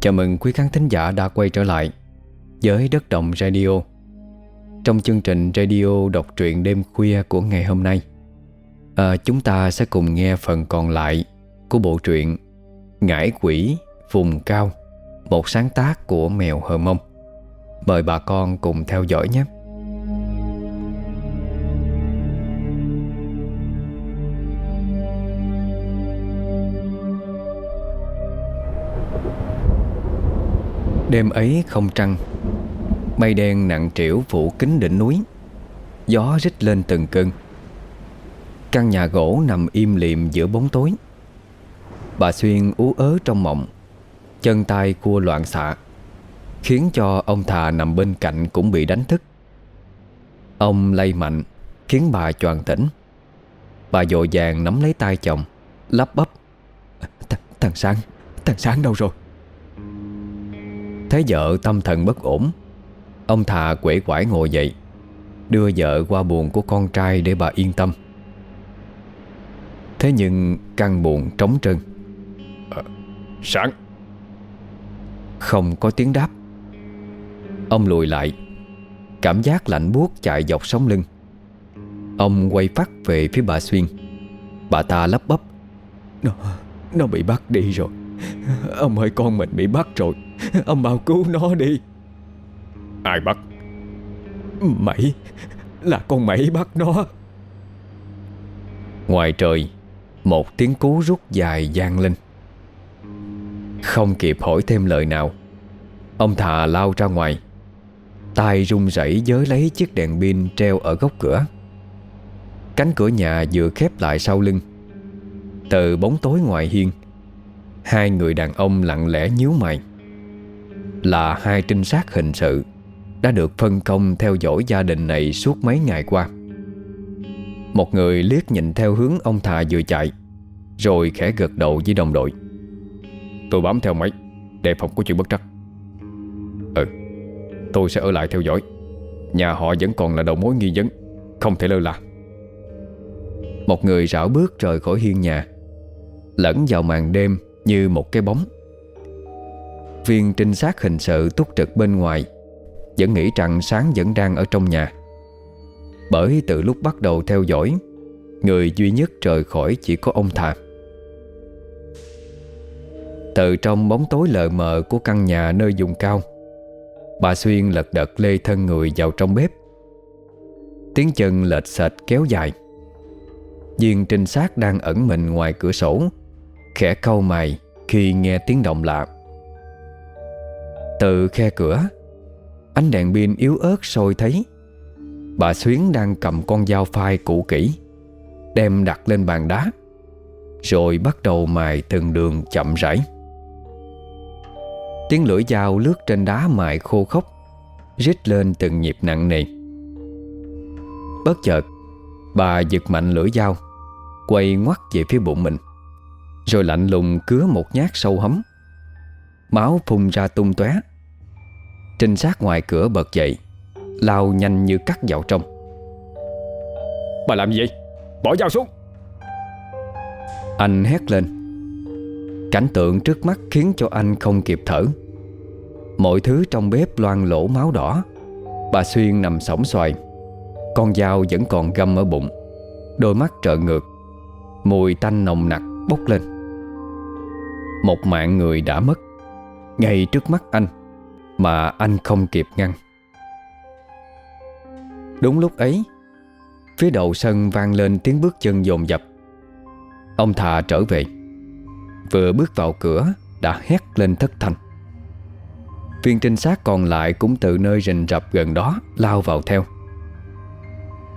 Chào mừng quý khán thính giả đã quay trở lại với Đất Động Radio. Trong chương trình radio đọc truyện đêm khuya của ngày hôm nay à, Chúng ta sẽ cùng nghe phần còn lại của bộ truyện Ngải quỷ vùng cao Một sáng tác của mèo hờ mông. Mời bà con cùng theo dõi nhé. Đêm ấy không trăng, Mây đen nặng trĩu phủ kín đỉnh núi, Gió rít lên từng cơn. Căn nhà gỗ nằm im lìm giữa bóng tối. Bà Xuyên ú ớ trong mộng, Chân tay cua loạn xạ, Khiến cho ông thà nằm bên cạnh cũng bị đánh thức. Ông lay mạnh, Khiến bà choàng tỉnh. Bà dội vàng nắm lấy tay chồng, Lắp bắp, Th, Thằng Sáng Thằng Sáng đâu rồi? Thấy vợ tâm thần bất ổn Ông thà quể quải ngồi dậy Đưa vợ qua buồn của con trai để bà yên tâm. Thế nhưng căn buồn trống trơn. À, Sáng Không có tiếng đáp. Ông lùi lại Cảm giác lạnh buốt chạy dọc sống lưng. Ông quay phát về phía bà Xuyên. Bà ta lắp bắp. Nó, nó bị bắt đi rồi. Ông ơi con mình bị bắt rồi Ông mau cứu nó đi. Ai bắt? Mẩy Là con mẩy bắt nó. Ngoài trời Một tiếng cú rút dài gian lên. Không kịp hỏi thêm lời nào Ông thà lao ra ngoài. Tay run rẩy giới lấy chiếc đèn pin treo ở góc cửa. Cánh cửa nhà vừa khép lại sau lưng. Từ bóng tối ngoài hiên Hai người đàn ông lặng lẽ nhíu mày là hai trinh sát hình sự Đã được phân công theo dõi gia đình này suốt mấy ngày qua. Một người liếc nhìn theo hướng ông thà vừa chạy, Rồi khẽ gật đầu với đồng đội. Tôi bám theo máy Đề phòng có chuyện bất trắc. Ừ Tôi sẽ ở lại theo dõi. Nhà họ vẫn còn là đầu mối nghi vấn, Không thể lơ là. Một người rảo bước rời khỏi hiên nhà, Lẫn vào màn đêm như một cái bóng. Viên trinh sát hình sự túc trực bên ngoài, Vẫn nghĩ rằng sáng vẫn đang ở trong nhà. Bởi từ lúc bắt đầu theo dõi, Người duy nhất rời khỏi chỉ có ông thà. Từ trong bóng tối lờ mờ của căn nhà nơi dùng cao, Bà Xuyên lật đật lê thân người vào trong bếp. Tiếng chân lệch sạch kéo dài. Viên trinh sát đang ẩn mình ngoài cửa sổ, Khẽ câu mày khi nghe tiếng động lạ. Từ khe cửa. Ánh đèn pin yếu ớt sôi thấy. Bà Xuyến đang cầm con dao phai cũ kỹ, Đem đặt lên bàn đá, Rồi bắt đầu mài từng đường chậm rãi. Tiếng lưỡi dao lướt trên đá mài khô khốc, Rít lên từng nhịp nặng nề. Bất chợt, Bà giật mạnh lưỡi dao, Quay ngoắt về phía bụng mình, rồi lạnh lùng cứa một nhát sâu hấm. Máu phun ra tung tóe. Trinh sát ngoài cửa bật dậy Lao nhanh như cắt vào trong. Bà làm gì vậy? Bỏ dao xuống. Anh hét lên. Cảnh tượng trước mắt khiến cho anh không kịp thở. Mọi thứ trong bếp loang lỗ máu đỏ. Bà Xuyên nằm sóng xoài Con dao vẫn còn găm ở bụng. Đôi mắt trợn ngược Mùi tanh nồng nặc bốc lên. Một mạng người đã mất. Ngay trước mắt anh mà anh không kịp ngăn. Đúng lúc ấy, Phía đầu sân vang lên tiếng bước chân dồn dập. Ông thà trở về. Vừa bước vào cửa, Đã hét lên thất thanh. Viên trinh sát còn lại Cũng từ nơi rình rập gần đó Lao vào theo.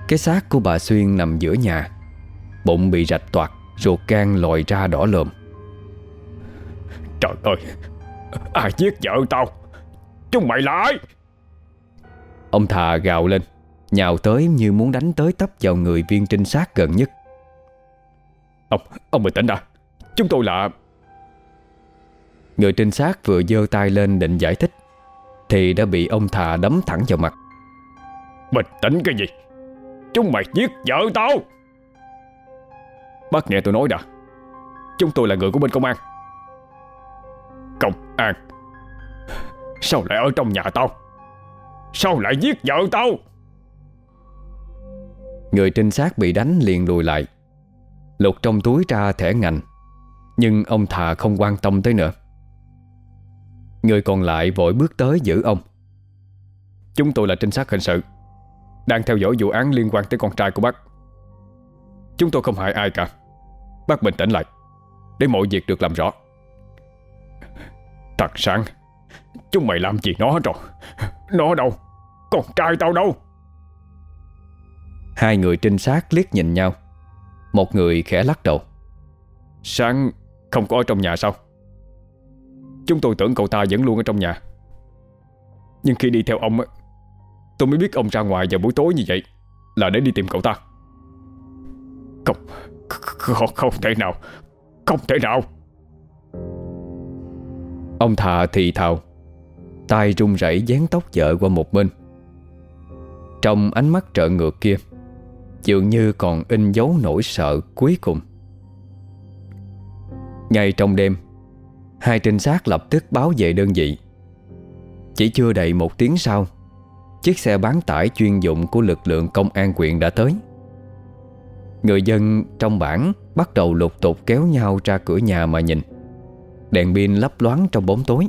Cái xác của bà Xuyên nằm giữa nhà, Bụng bị rạch toạc, Ruột gan lòi ra đỏ lồm. Trời ơi, Ai giết vợ tao? Chúng mày là ai Ông thà gào lên Nhào tới như muốn đánh tới tấp vào người viên trinh sát gần nhất. Ông, ông bình tĩnh đã. Chúng tôi là Người trinh sát vừa giơ tay lên định giải thích Thì đã bị ông thà đấm thẳng vào mặt. Bình tĩnh cái gì? Chúng mày giết vợ tao. Bác nghe tôi nói đã. Chúng tôi là người của bên công an. Công an Sao lại ở trong nhà tao? Sao lại giết vợ tao? Người trinh sát bị đánh liền lùi lại. Lục trong túi ra thẻ ngành, Nhưng ông thà không quan tâm tới nữa. Người còn lại vội bước tới giữ ông. Chúng tôi là trinh sát hình sự, Đang theo dõi vụ án liên quan tới con trai của bác. Chúng tôi không hại ai cả. Bác bình tĩnh lại, Để mọi việc được làm rõ. Thật Sáng. Chúng mày làm gì nó rồi? Nó đâu? Con trai tao đâu? Hai người trinh sát liếc nhìn nhau. Một người khẽ lắc đầu. Sáng không có ở trong nhà sao? Chúng tôi tưởng cậu ta vẫn luôn ở trong nhà. Nhưng khi đi theo ông Tôi mới biết ông ra ngoài vào buổi tối như vậy Là để đi tìm cậu ta. Không Không, không thể nào. Không thể nào. Ông thà thì thào tay run rẩy dán tóc vợ qua một bên. Trong ánh mắt trợ ngược kia, Dường như còn in dấu nỗi sợ cuối cùng. Ngay trong đêm, Hai trinh sát lập tức báo về đơn vị. Chỉ chưa đầy một tiếng sau, Chiếc xe bán tải chuyên dụng của lực lượng công an quyện đã tới. Người dân trong bản bắt đầu lục tục kéo nhau ra cửa nhà mà nhìn. Đèn pin lấp loáng trong bóng tối.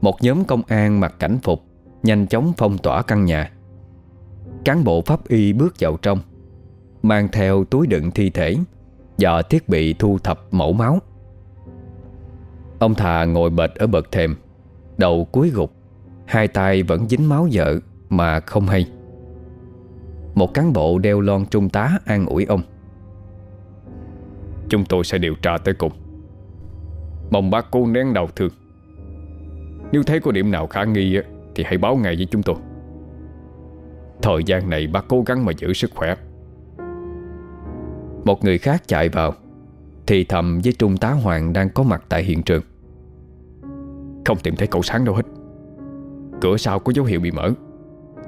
Một nhóm công an mặc cảnh phục, Nhanh chóng phong tỏa căn nhà. Cán bộ pháp y bước vào trong, Mang theo túi đựng thi thể Và thiết bị thu thập mẫu máu. Ông thà ngồi bệt ở bậc thềm, Đầu cúi gục, Hai tay vẫn dính máu vợ Mà không hay. Một cán bộ đeo lon trung tá an ủi ông. Chúng tôi sẽ điều tra tới cùng. Mong bác cô nén đầu thương. Nếu thấy có điểm nào khả nghi Thì hãy báo ngay với chúng tôi. Thời gian này bác cố gắng mà giữ sức khỏe. Một người khác chạy vào, Thì thầm với Trung tá Hoàng đang có mặt tại hiện trường. Không tìm thấy cậu sáng đâu hết. Cửa sau có dấu hiệu bị mở,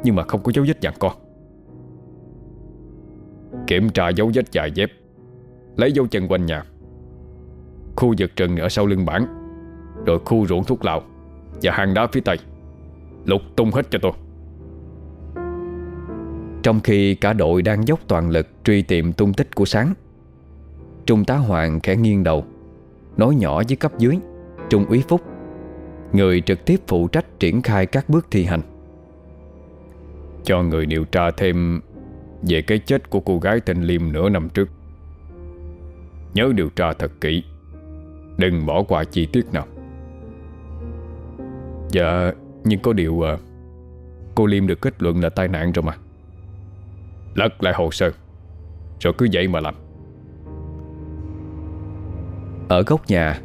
Nhưng mà không có dấu vết dặn con. Kiểm tra dấu vết dài dép, Lấy dấu chân quanh nhà. Khu vực rừng ở sau lưng bản Rồi khu ruộng thuốc lào. Và hang đá phía tây. Lục tung hết cho tôi. Trong khi cả đội đang dốc toàn lực Truy tìm tung tích của Sáng Trung tá Hoàng khẽ nghiêng đầu Nói nhỏ với cấp dưới Trung úy Phúc Người trực tiếp phụ trách triển khai các bước thi hành. Cho người điều tra thêm Về cái chết của cô gái tên Liêm nửa năm trước. Nhớ điều tra thật kỹ Đừng bỏ qua chi tiết nào Dạ Nhưng có điều à, Cô Liêm được kết luận là tai nạn rồi mà. Lật lại hồ sơ. Rồi cứ vậy mà làm. Ở góc nhà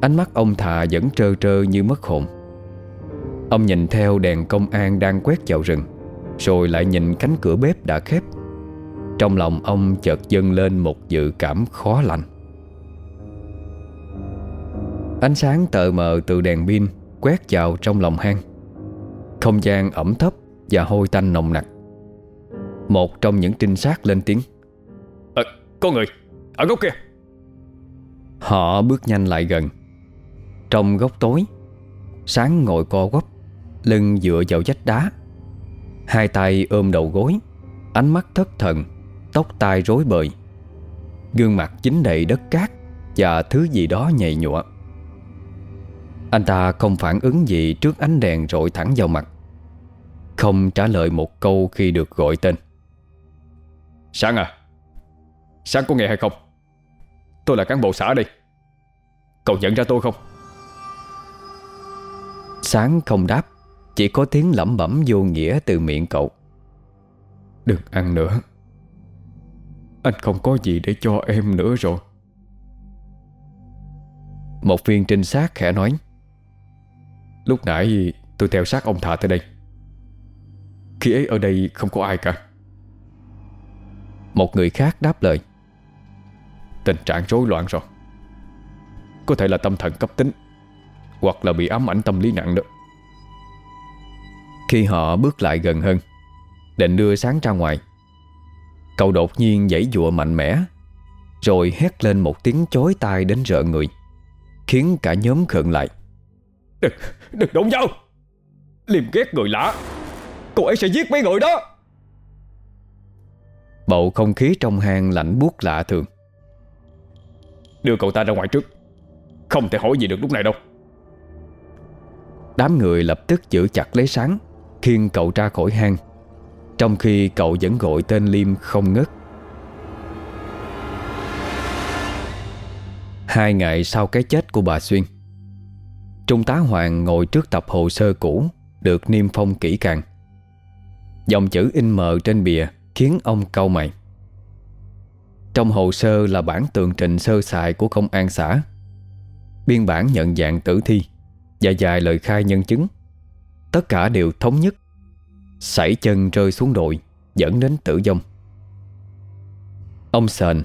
Ánh mắt ông thà vẫn trơ trơ như mất hồn. Ông nhìn theo đèn công an đang quét vào rừng Rồi lại nhìn cánh cửa bếp đã khép. Trong lòng ông chợt dâng lên một dự cảm khó lành. Ánh sáng tờ mờ từ đèn pin Quét vào trong lòng hang. Không gian ẩm thấp Và hôi tanh nồng nặc. Một trong những trinh sát lên tiếng. À, Có người Ở góc kia. Họ bước nhanh lại gần. Trong góc tối Sáng ngồi co quắp Lưng dựa vào vách đá. Hai tay ôm đầu gối Ánh mắt thất thần Tóc tai rối bời. Gương mặt dính đầy đất cát Và thứ gì đó nhầy nhụa Anh ta không phản ứng gì Trước ánh đèn rọi thẳng vào mặt. Không trả lời một câu Khi được gọi tên. Sáng à? Sáng có nghe hay không? Tôi là cán bộ xã đây. Cậu nhận ra tôi không? Sáng không đáp Chỉ có tiếng lẩm bẩm vô nghĩa từ miệng cậu. Đừng ăn nữa. Anh không có gì để cho em nữa rồi. Một viên trinh sát khẽ nói Lúc nãy tôi theo sát ông Thả tới đây. Khi ấy ở đây không có ai cả. Một người khác đáp lời. Tình trạng rối loạn rồi. Có thể là tâm thần cấp tính, Hoặc là bị ám ảnh tâm lý nặng đó. Khi họ bước lại gần hơn, Định đưa sáng ra ngoài, Cậu đột nhiên giãy dụa mạnh mẽ, Rồi hét lên một tiếng chói tai đến rợ người, Khiến cả nhóm khựng lại. Đừng, đừng đụng vào Liêm ghét người lạ. Cô ấy sẽ giết mấy người đó. Bầu không khí trong hang lạnh buốt lạ thường. Đưa cậu ta ra ngoài trước. Không thể hỏi gì được lúc này đâu. Đám người lập tức giữ chặt lấy sáng Khiêng cậu ra khỏi hang. Trong khi cậu vẫn gọi tên Liêm không ngớt. Hai ngày sau cái chết của bà Xuyên Trung tá Hoàng ngồi trước tập hồ sơ cũ, Được niêm phong kỹ càng. Dòng chữ in mờ trên bìa Khiến ông cau mày. Trong hồ sơ là bản tường trình sơ sài Của công an xã. Biên bản nhận dạng tử thi Và dài lời khai nhân chứng. Tất cả đều thống nhất. Sảy chân rơi xuống đồi, Dẫn đến tử vong. Ông Sền,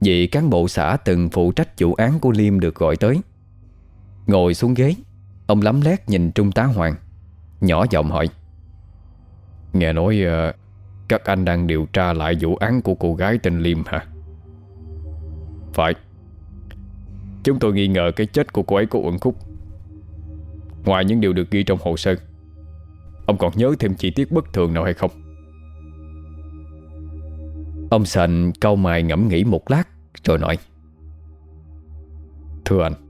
Vị cán bộ xã từng phụ trách vụ án của Liêm được gọi tới. Ngồi xuống ghế. Ông lắm lét nhìn Trung tá Hoàng Nhỏ giọng hỏi. Nghe nói uh, Các anh đang điều tra lại vụ án của cô gái tên Liêm hả? Phải. Chúng tôi nghi ngờ cái chết của cô ấy có uẩn khúc. Ngoài những điều được ghi trong hồ sơ Ông còn nhớ thêm chi tiết bất thường nào hay không? Ông Sành câu mày ngẫm nghĩ một lát Rồi nói. Thưa anh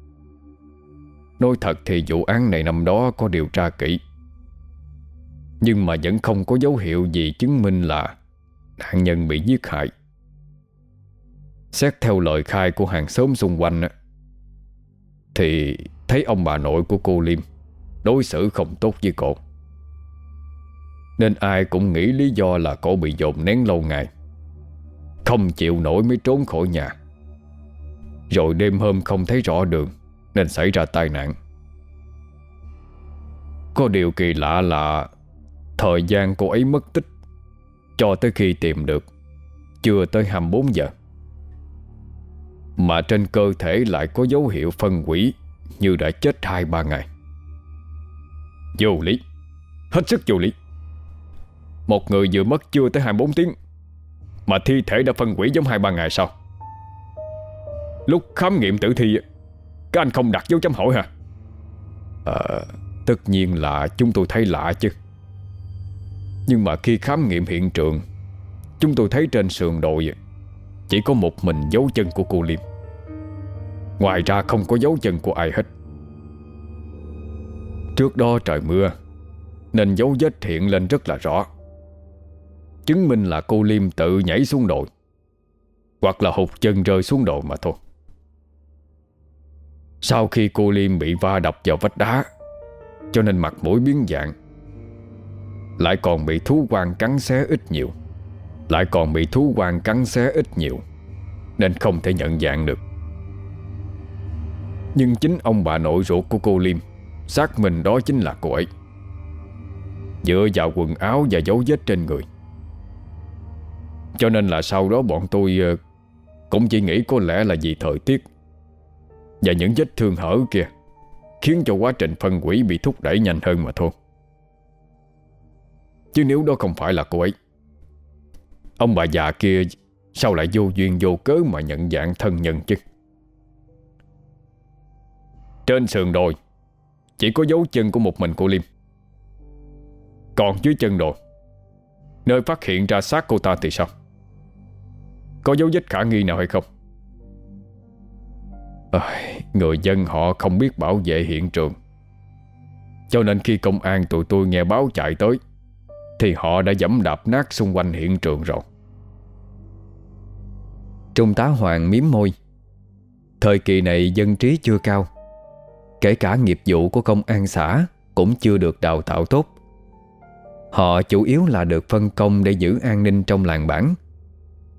Nói thật thì vụ án này năm đó có điều tra kỹ. Nhưng mà vẫn không có dấu hiệu gì chứng minh là Nạn nhân bị giết hại. Xét theo lời khai của hàng xóm xung quanh Thì thấy ông bà nội của cô Liêm Đối xử không tốt với cô. Nên ai cũng nghĩ lý do là cô bị dồn nén lâu ngày, Không chịu nổi mới trốn khỏi nhà. Rồi đêm hôm không thấy rõ đường. Nên xảy ra tai nạn. Có điều kỳ lạ là, Thời gian cô ấy mất tích, Cho tới khi tìm được, Chưa tới 24 giờ. Mà trên cơ thể lại có dấu hiệu phân hủy Như đã chết 2-3 ngày. Vô lý. Hết sức vô lý. Một người vừa mất chưa tới 24 tiếng, Mà thi thể đã phân hủy giống 2-3 ngày sau. Lúc khám nghiệm tử thi các anh không đặt dấu chấm hỏi hả? À, Tất nhiên là chúng tôi thấy lạ chứ. Nhưng mà khi khám nghiệm hiện trường Chúng tôi thấy trên sườn đồi Chỉ có một mình dấu chân của cô Liêm. Ngoài ra không có dấu chân của ai hết. Trước đó trời mưa Nên dấu vết hiện lên rất là rõ. Chứng minh là cô Liêm tự nhảy xuống đồi Hoặc là hụt chân rơi xuống đồi mà thôi sau khi cô Liêm bị va đập vào vách đá, Cho nên mặt mũi biến dạng. Lại còn bị thú quan cắn xé ít nhiều. Lại còn bị thú quan cắn xé ít nhiều, Nên không thể nhận dạng được. Nhưng chính ông bà nội ruột của cô Liêm Xác mình đó chính là cô ấy. Dựa vào quần áo và dấu vết trên người. Cho nên là sau đó bọn tôi ờ, Cũng chỉ nghĩ có lẽ là vì thời tiết và những vết thương hở kia, Khiến cho quá trình phân hủy bị thúc đẩy nhanh hơn mà thôi. Chứ nếu đó không phải là cô ấy, Ông bà già kia Sao lại vô duyên vô cớ mà nhận dạng thân nhân chứ? Trên sườn đồi, chỉ có dấu chân của một mình cô Liêm Còn dưới chân đồi, Nơi phát hiện ra xác cô ta thì sao? Có dấu vết khả nghi nào hay không? À, Người dân họ không biết bảo vệ hiện trường. Cho nên khi công an tụi tôi nghe báo chạy tới Thì họ đã dẫm đạp nát xung quanh hiện trường rồi. Trung tá Hoàng miếm môi. Thời kỳ này dân trí chưa cao. Kể cả nghiệp vụ của công an xã Cũng chưa được đào tạo tốt. Họ chủ yếu là được phân công Để giữ an ninh trong làng bản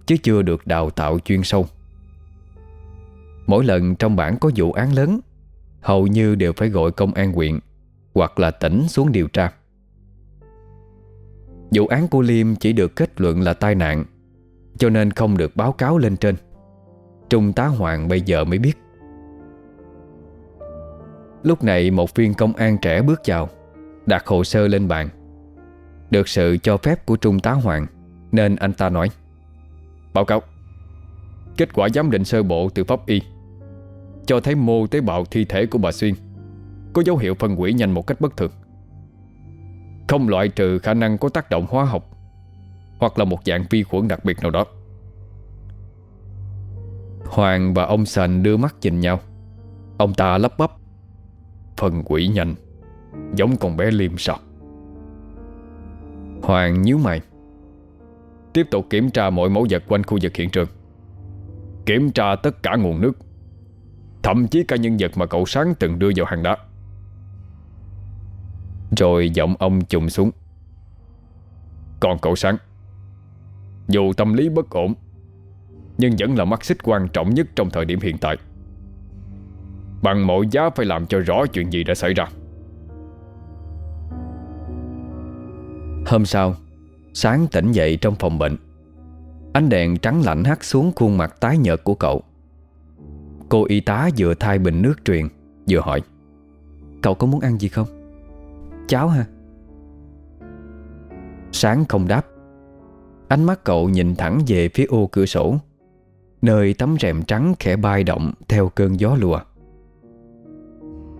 Chứ chưa được đào tạo chuyên sâu. Mỗi lần trong bản có vụ án lớn, Hầu như đều phải gọi công an huyện Hoặc là tỉnh xuống điều tra. Vụ án của Liêm chỉ được kết luận là tai nạn, Cho nên không được báo cáo lên trên. Trung tá Hoàng bây giờ mới biết. Lúc này một viên công an trẻ bước vào, Đặt hồ sơ lên bàn. Được sự cho phép của Trung tá Hoàng, Nên anh ta nói, Báo cáo. Kết quả giám định sơ bộ từ pháp y. Cho thấy mô tế bào thi thể của bà Xuyên Có dấu hiệu phân hủy nhanh một cách bất thường. Không loại trừ khả năng có tác động hóa học Hoặc là một dạng vi khuẩn đặc biệt nào đó. Hoàng và ông Sành đưa mắt nhìn nhau. Ông ta lắp bắp, Phân quỷ nhanh, Giống con bé Liêm sao Hoàng nhíu mày, Tiếp tục kiểm tra mọi mẫu vật quanh khu vực hiện trường, Kiểm tra tất cả nguồn nước. Thậm chí cả nhân vật mà cậu sáng từng đưa vào hàng đá. Rồi giọng ông trùng xuống. Còn cậu sáng, Dù tâm lý bất ổn, Nhưng vẫn là mắt xích quan trọng nhất trong thời điểm hiện tại. Bằng mọi giá phải làm cho rõ chuyện gì đã xảy ra. Hôm sau, Sáng tỉnh dậy trong phòng bệnh. Ánh đèn trắng lạnh hắt xuống khuôn mặt tái nhợt của cậu. Cô y tá vừa thay bình nước truyền, Vừa hỏi, Cậu có muốn ăn gì không? Cháo ha Sáng không đáp Ánh mắt cậu nhìn thẳng về phía ô cửa sổ, Nơi tấm rèm trắng khẽ bay động Theo cơn gió lùa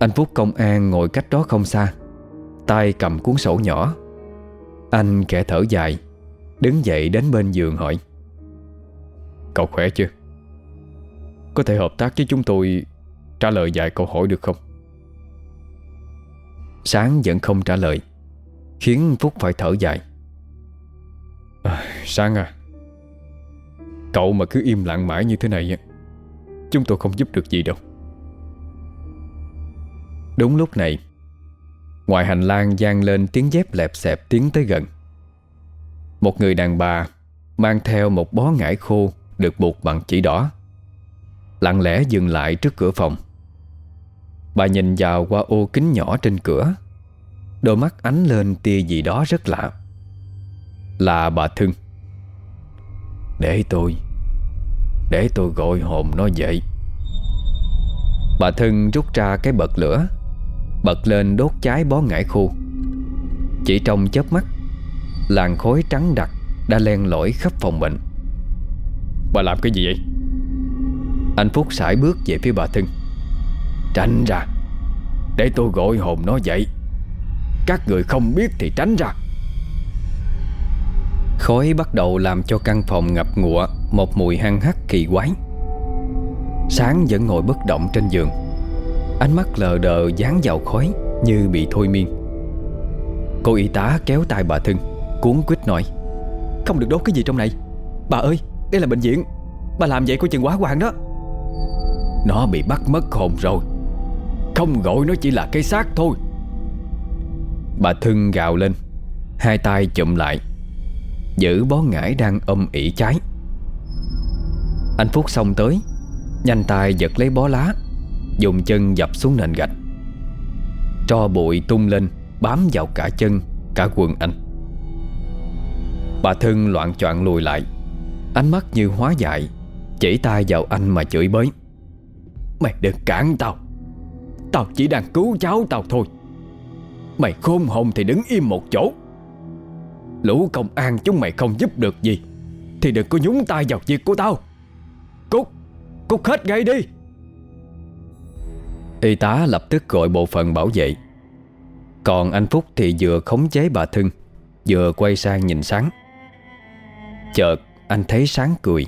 Anh Phúc công an ngồi cách đó không xa, tay cầm cuốn sổ nhỏ Anh khẽ thở dài, Đứng dậy đến bên giường hỏi, Cậu khỏe chưa? Có thể hợp tác với chúng tôi Trả lời vài câu hỏi được không? Sáng vẫn không trả lời Khiến Phúc phải thở dài. À, Sáng à Cậu mà cứ im lặng mãi như thế này Chúng tôi không giúp được gì đâu. Đúng lúc này Ngoài hành lang gian lên tiếng dép lẹp xẹp tiến tới gần. Một người đàn bà Mang theo một bó ngải khô Được buộc bằng chỉ đỏ. Lặng lẽ dừng lại trước cửa phòng. Bà nhìn vào qua ô kính nhỏ trên cửa. Đôi mắt ánh lên tia gì đó rất lạ. Là bà Thưng Để tôi Để tôi gọi hồn nó dậy. Bà Thưng rút ra cái bật lửa, Bật lên đốt cháy bó ngải khô. Chỉ trong chớp mắt, Làn khói trắng đặc Đã len lỏi khắp phòng bệnh. Bà làm cái gì vậy? Anh Phúc sải bước về phía bà Thân, Tránh ra. Để tôi gọi hồn nó dậy. Các người không biết thì tránh ra. Khói bắt đầu làm cho căn phòng ngập ngụa Một mùi hăng hắc kỳ quái. Sáng vẫn ngồi bất động trên giường. Ánh mắt lờ đờ dán vào khói Như bị thôi miên. Cô y tá kéo tay bà Thân, Cuốn quýt nói Không được đốt cái gì trong này. Bà ơi đây là bệnh viện. Bà làm vậy có chừng quá hoàng đó. Nó bị bắt mất hồn rồi. Không gọi nó chỉ là cái xác thôi. Bà Thưng gào lên, Hai tay chụm lại, Giữ bó ngải đang âm ỉ cháy. Anh Phúc xong tới, Nhanh tay giật lấy bó lá, Dùng chân dập xuống nền gạch. Tro bụi tung lên, Bám vào cả chân, Cả quần anh. Bà Thân loạn choạng lùi lại, Ánh mắt như hóa dại, Chỉ tay vào anh mà chửi bới. Mày đừng cản tao. Tao chỉ đang cứu cháu tao thôi. Mày khôn hồn thì đứng im một chỗ. Lũ công an chúng mày không giúp được gì, Thì đừng có nhúng tay vào việc của tao. Cút Cút hết ngay đi. Y tá lập tức gọi bộ phận bảo vệ. Còn anh Phúc thì vừa khống chế bà Thân Vừa quay sang nhìn Sáng. Chợt, anh thấy Sáng cười.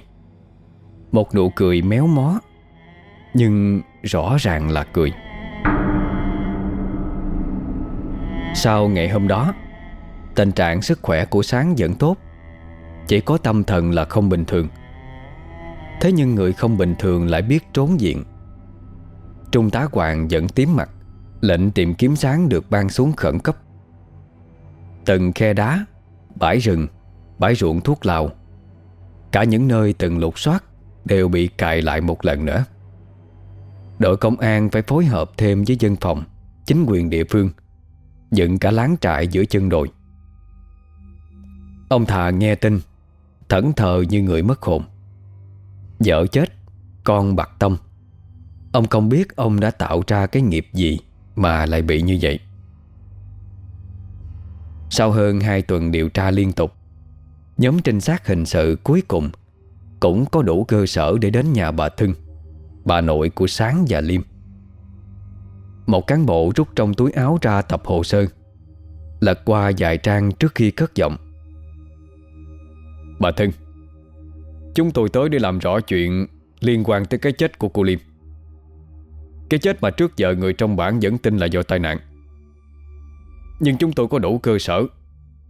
Một nụ cười méo mó. Nhưng rõ ràng là cười. Sau ngày hôm đó, Tình trạng sức khỏe của Sáng vẫn tốt. Chỉ có tâm thần là không bình thường. Thế nhưng người không bình thường lại biết trốn diện. Trung tá Hoàng vẫn tím mặt, Lệnh tìm kiếm sáng được ban xuống khẩn cấp. Từng khe đá, Bãi rừng, Bãi ruộng thuốc lào, Cả những nơi từng lục soát Đều bị cài lại một lần nữa. Đội công an phải phối hợp thêm với dân phòng, Chính quyền địa phương, Dựng cả láng trại giữa chân đồi. Ông thà nghe tin, Thẫn thờ như người mất hồn. Vợ chết, Con bạc tâm Ông không biết ông đã tạo ra cái nghiệp gì Mà lại bị như vậy. Sau hơn 2 tuần điều tra liên tục, Nhóm trinh sát hình sự cuối cùng Cũng có đủ cơ sở để đến nhà bà Thưng. Bà nội của Sáng và Liêm. Một cán bộ rút trong túi áo ra tập hồ sơ, Lật qua vài trang trước khi cất giọng. Bà thân, Chúng tôi tới để làm rõ chuyện Liên quan tới cái chết của cô Liêm. Cái chết mà trước giờ người trong bản vẫn tin là do tai nạn. Nhưng chúng tôi có đủ cơ sở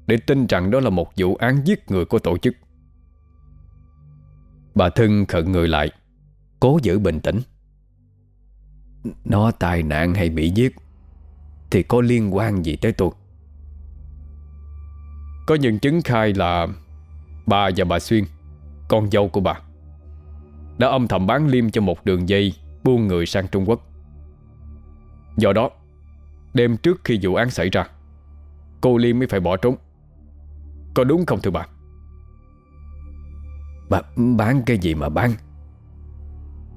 Để tin rằng đó là một vụ án giết người của tổ chức. Bà thân khận người lại. Cố giữ bình tĩnh. Nó tai nạn hay bị giết Thì có liên quan gì tới tôi? Có nhân chứng khai là Bà và bà Xuyên Con dâu của bà Đã âm thầm bán liêm cho một đường dây Buôn người sang Trung Quốc. Do đó Đêm trước khi vụ án xảy ra Cô Liêm mới phải bỏ trốn. Có đúng không thưa bà? Bà bán cái gì mà bán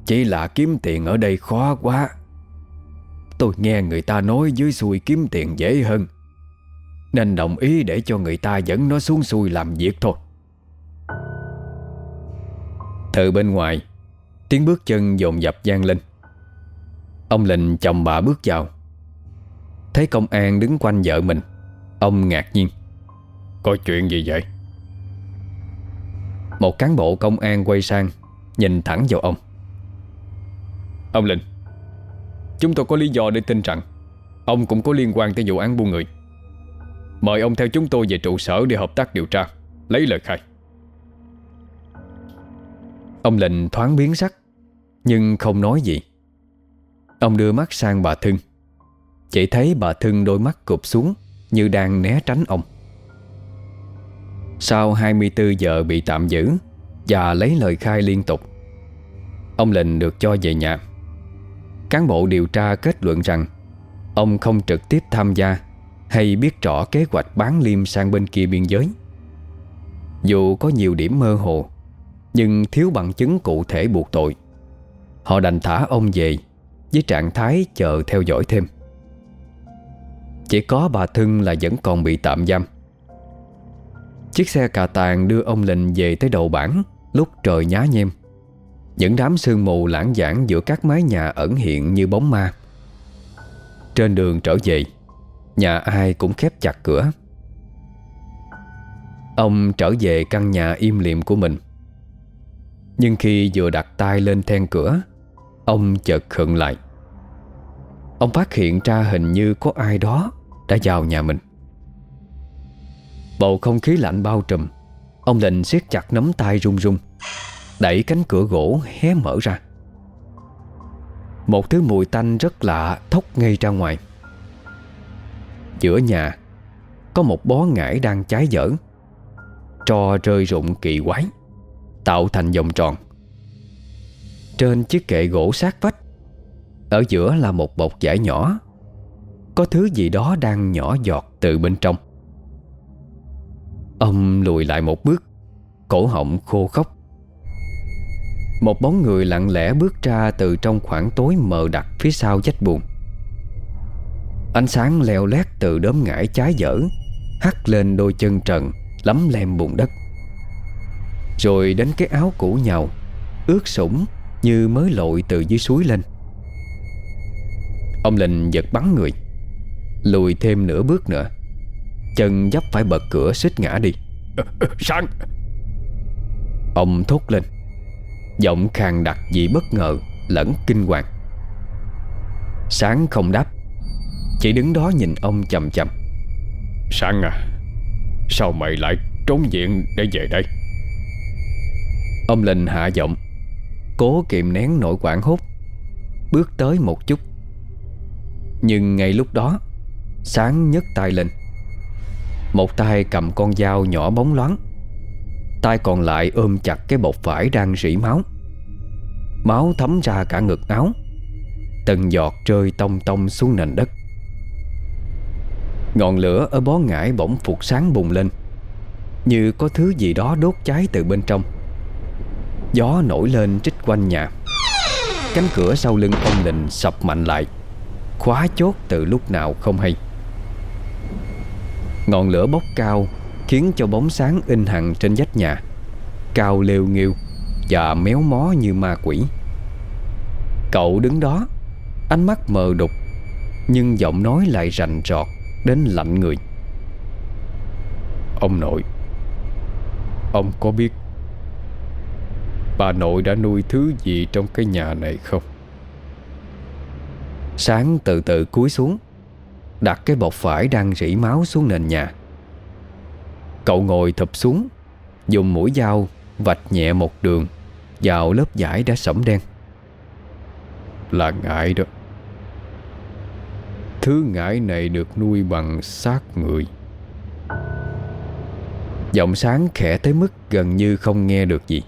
chỉ là kiếm tiền ở đây khó quá. Tôi nghe người ta nói dưới xuôi kiếm tiền dễ hơn. Nên đồng ý để cho người ta dẫn nó xuống xuôi làm việc thôi. Từ bên ngoài, Tiếng bước chân dồn dập gian lên. Ông lệnh chồng bà bước vào. Thấy công an đứng quanh vợ mình, Ông ngạc nhiên. Có chuyện gì vậy? Một cán bộ công an quay sang, Nhìn thẳng vào ông. Ông Linh, Chúng tôi có lý do để tin rằng Ông cũng có liên quan tới vụ án buôn người. Mời ông theo chúng tôi về trụ sở để hợp tác điều tra, Lấy lời khai. Ông lệnh thoáng biến sắc, Nhưng không nói gì. Ông đưa mắt sang bà Thưng Chỉ thấy bà Thưng đôi mắt cụp xuống Như đang né tránh ông. Sau 24 giờ bị tạm giữ Và lấy lời khai liên tục, Ông lệnh được cho về nhà. Cán bộ điều tra kết luận rằng, Ông không trực tiếp tham gia Hay biết rõ kế hoạch bán liêm sang bên kia biên giới. Dù có nhiều điểm mơ hồ, Nhưng thiếu bằng chứng cụ thể buộc tội. Họ đành thả ông về, Với trạng thái chờ theo dõi thêm. Chỉ có bà Thưng là vẫn còn bị tạm giam. Chiếc xe cà tàng đưa ông lệnh về tới đầu bản Lúc trời nhá nhem những đám sương mù lãng giảng giữa các mái nhà ẩn hiện như bóng ma. Trên đường trở về, Nhà ai cũng khép chặt cửa. Ông trở về căn nhà im lìm của mình. Nhưng khi vừa đặt tay lên then cửa, Ông chợt khựng lại. Ông phát hiện ra hình như có ai đó Đã vào nhà mình. Bầu không khí lạnh bao trùm, Ông định siết chặt nắm tay run run. Đẩy cánh cửa gỗ hé mở ra. Một thứ mùi tanh rất lạ thốc ngay ra ngoài. Giữa nhà, Có một bó ngải đang cháy dở. Trò rơi rụng kỳ quái, Tạo thành vòng tròn. Trên chiếc kệ gỗ sát vách, Ở giữa là một bọc vải nhỏ. Có thứ gì đó đang nhỏ giọt từ bên trong. Ông lùi lại một bước, Cổ họng khô khốc một bóng người lặng lẽ bước ra từ trong khoảng tối mờ đặc phía sau vách buồn Ánh sáng leo lét từ đốm ngải trái dở Hắt lên đôi chân trần Lắm lem bùn đất. Rồi đến cái áo cũ nhàu Ướt sũng như mới lội từ dưới suối lên. Ông Linh giật bắn người Lùi thêm nửa bước nữa. Chân dấp phải bật cửa xích ngã đi. Sang Ông thốt lên Giọng khàn đặc vì bất ngờ Lẫn kinh hoàng. Sáng không đáp Chỉ đứng đó nhìn ông chầm chầm. Sáng à Sao mày lại trốn diện để về đây? Ông Linh hạ giọng Cố kiềm nén nỗi quảng hốt Bước tới một chút. Nhưng ngay lúc đó Sáng nhấc tay lên. Một tay cầm con dao nhỏ bóng loáng Tay còn lại ôm chặt cái bột vải đang rỉ máu. Máu thấm ra cả ngực áo. Từng giọt rơi tông tông xuống nền đất. Ngọn lửa ở bó ngải bỗng phục sáng bùng lên, Như có thứ gì đó đốt cháy từ bên trong. Gió nổi lên trích quanh nhà. Cánh cửa sau lưng ông Lình sập mạnh lại, Khóa chốt từ lúc nào không hay. Ngọn lửa bốc cao Khiến cho bóng sáng in hằn trên vách nhà. Cao lêu nghiêu Và méo mó như ma quỷ. Cậu đứng đó, Ánh mắt mờ đục, Nhưng giọng nói lại rành rọt Đến lạnh người. Ông nội, Ông có biết Bà nội đã nuôi thứ gì trong cái nhà này không? Sáng từ từ cúi xuống, Đặt cái bọc phải đang rỉ máu xuống nền nhà. Cậu ngồi thụp xuống, Dùng mũi dao vạch nhẹ một đường Vào lớp vải đã sẫm đen. Là ngại đó. Thứ ngải này được nuôi bằng xác người. Giọng sáng khẽ tới mức gần như không nghe được gì.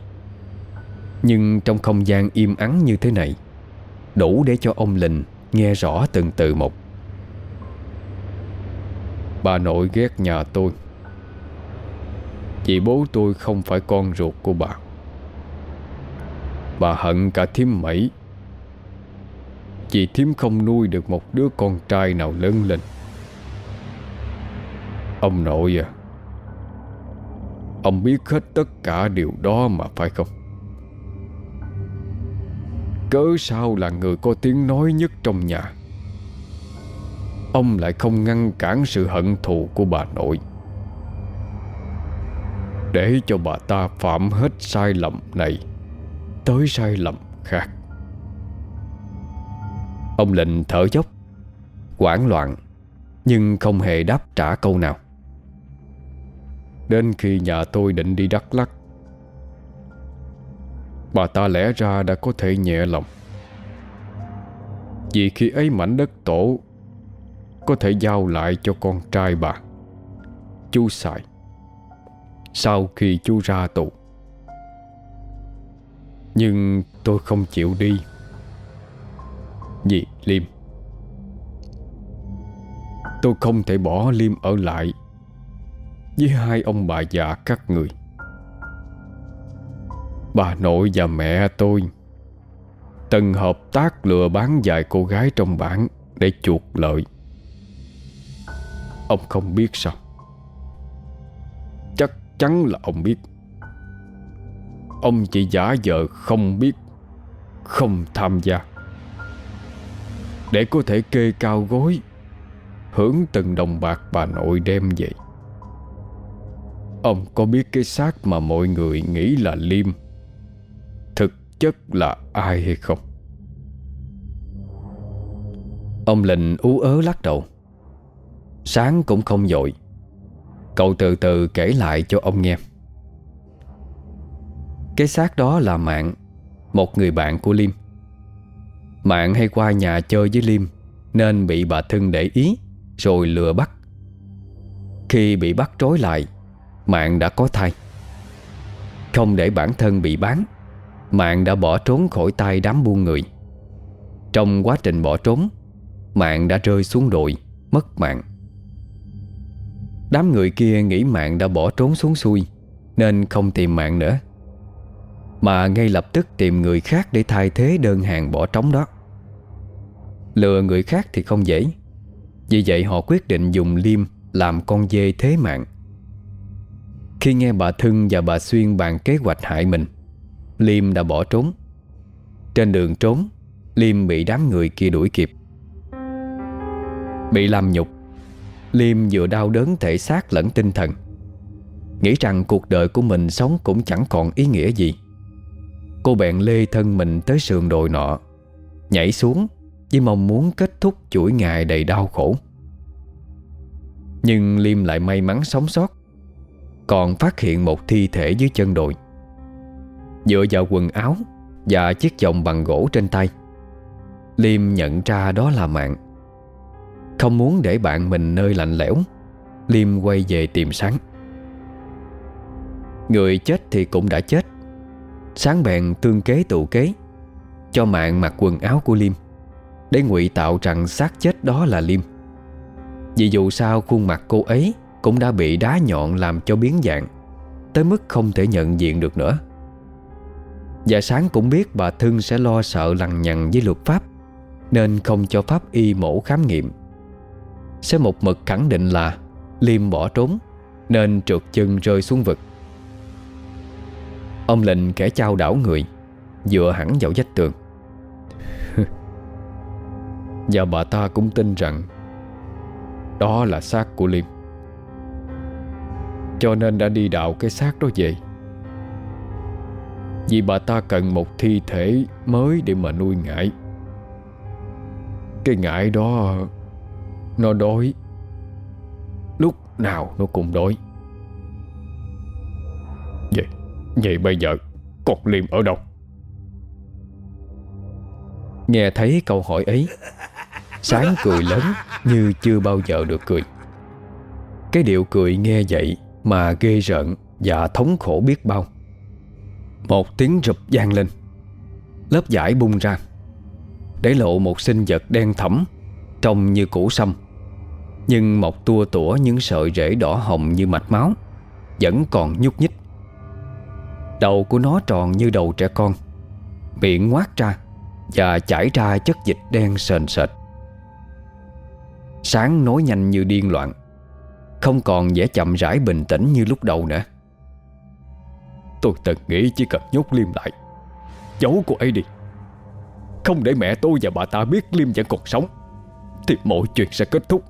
Nhưng trong không gian im ắng như thế này, Đủ để cho ông Lình nghe rõ từng từ một. Bà nội ghét nhà tôi. Vì bố tôi không phải con ruột của bà. Bà hận cả thím Mỹ. Vì thím không nuôi được một đứa con trai nào lớn lên. Ông nội à Ông biết hết tất cả điều đó mà phải không? Cớ sao là người có tiếng nói nhất trong nhà? Ông lại không ngăn cản sự hận thù của bà nội. Để cho bà ta phạm hết sai lầm này Tới sai lầm khác. Ông lệnh thở dốc Quảng loạn, Nhưng không hề đáp trả câu nào. Đến khi nhà tôi định đi Đắk Lắc Bà ta lẽ ra đã có thể nhẹ lòng. Vì khi ấy mảnh đất tổ Có thể giao lại cho con trai bà Chú Sài. Sau khi chú ra tù. Nhưng tôi không chịu đi. Vì Liêm. Tôi không thể bỏ Liêm ở lại Với hai ông bà già các người. Bà nội và mẹ tôi Từng hợp tác lừa bán vài cô gái trong bản Để chuộc lợi. Ông không biết sao chắn là ông biết. Ông chỉ giả vờ không biết, Không tham gia. Để có thể kê cao gối, Hưởng từng đồng bạc bà nội đem về. Ông có biết cái xác mà mọi người nghĩ là Liêm, thực chất là ai hay không? Ông lệnh ú ớ lắc đầu. Sáng cũng không dội. Cậu từ từ kể lại cho ông nghe. Cái xác đó là Mạng, Một người bạn của Liêm Mạng hay qua nhà chơi với Liêm Nên bị bà Thân để ý, Rồi lừa bắt. Khi bị bắt trối lại, Mạng đã có thai. Không để bản thân bị bán, Mạng đã bỏ trốn khỏi tay đám buôn người. Trong quá trình bỏ trốn, Mạng đã rơi xuống đồi, Mất mạng. Đám người kia nghĩ Mạng đã bỏ trốn xuống xuôi, Nên không tìm Mạng nữa. Mà ngay lập tức tìm người khác Để thay thế đơn hàng bỏ trống đó. Lừa người khác thì không dễ. Vì vậy họ quyết định dùng liêm Làm con dê thế mạng. Khi nghe bà Thưng và bà Xuyên bàn kế hoạch hại mình, Liêm đã bỏ trốn. Trên đường trốn, Liêm bị đám người kia đuổi kịp. Bị làm nhục Liêm vừa đau đớn thể xác lẫn tinh thần. Nghĩ rằng cuộc đời của mình sống cũng chẳng còn ý nghĩa gì. Cô bèn lê thân mình tới sườn đồi nọ, Nhảy xuống Với mong muốn kết thúc chuỗi ngày đầy đau khổ. Nhưng Liêm lại may mắn sống sót, Còn phát hiện một thi thể dưới chân đồi. Dựa vào quần áo Và chiếc vòng bằng gỗ trên tay, Liêm nhận ra đó là mạng. Không muốn để bạn mình nơi lạnh lẽo. Liêm quay về tìm sáng. Người chết thì cũng đã chết. Sáng bèn tương kế tụ kế, Cho mạng mặc quần áo của Liêm, Để ngụy tạo rằng xác chết đó là Liêm. Vì dù sao khuôn mặt cô ấy Cũng đã bị đá nhọn làm cho biến dạng, Tới mức không thể nhận diện được nữa. Và sáng cũng biết bà Thân sẽ lo sợ lằng nhằng với luật pháp, Nên không cho pháp y mổ khám nghiệm. Sẽ một mực khẳng định là Liêm bỏ trốn, Nên trượt chân rơi xuống vực. Ông lệnh kẻ trao đảo người, Dựa hẳn vào vách tường. Và bà ta cũng tin rằng Đó là xác của Liêm. Cho nên đã đi đào cái xác đó về. Vì bà ta cần một thi thể mới để mà nuôi ngải. Cái ngải đó nó đói. Lúc nào nó cũng đói. Vậy Vậy bây giờ Con Liêm ở đâu? Nghe thấy câu hỏi ấy, Sáng cười lớn như chưa bao giờ được cười. Cái điệu cười nghe vậy Mà ghê rợn và thống khổ biết bao. Một tiếng rụp gian lên. Lớp giải bung ra. Để lộ một sinh vật đen thẫm, Trông như củ sâm. Nhưng một tua tủa những sợi rễ đỏ hồng như mạch máu Vẫn còn nhúc nhích. Đầu của nó tròn như đầu trẻ con, Miệng ngoác ra Và chảy ra chất dịch đen sền sệt. Sáng nối nhanh như điên loạn, Không còn vẻ chậm rãi bình tĩnh như lúc đầu nữa. Tôi từng nghĩ chỉ cần nhốt Liêm lại, Giấu cô ấy đi. Không để mẹ tôi và bà ta biết Liêm vẫn còn sống, Thì mọi chuyện sẽ kết thúc.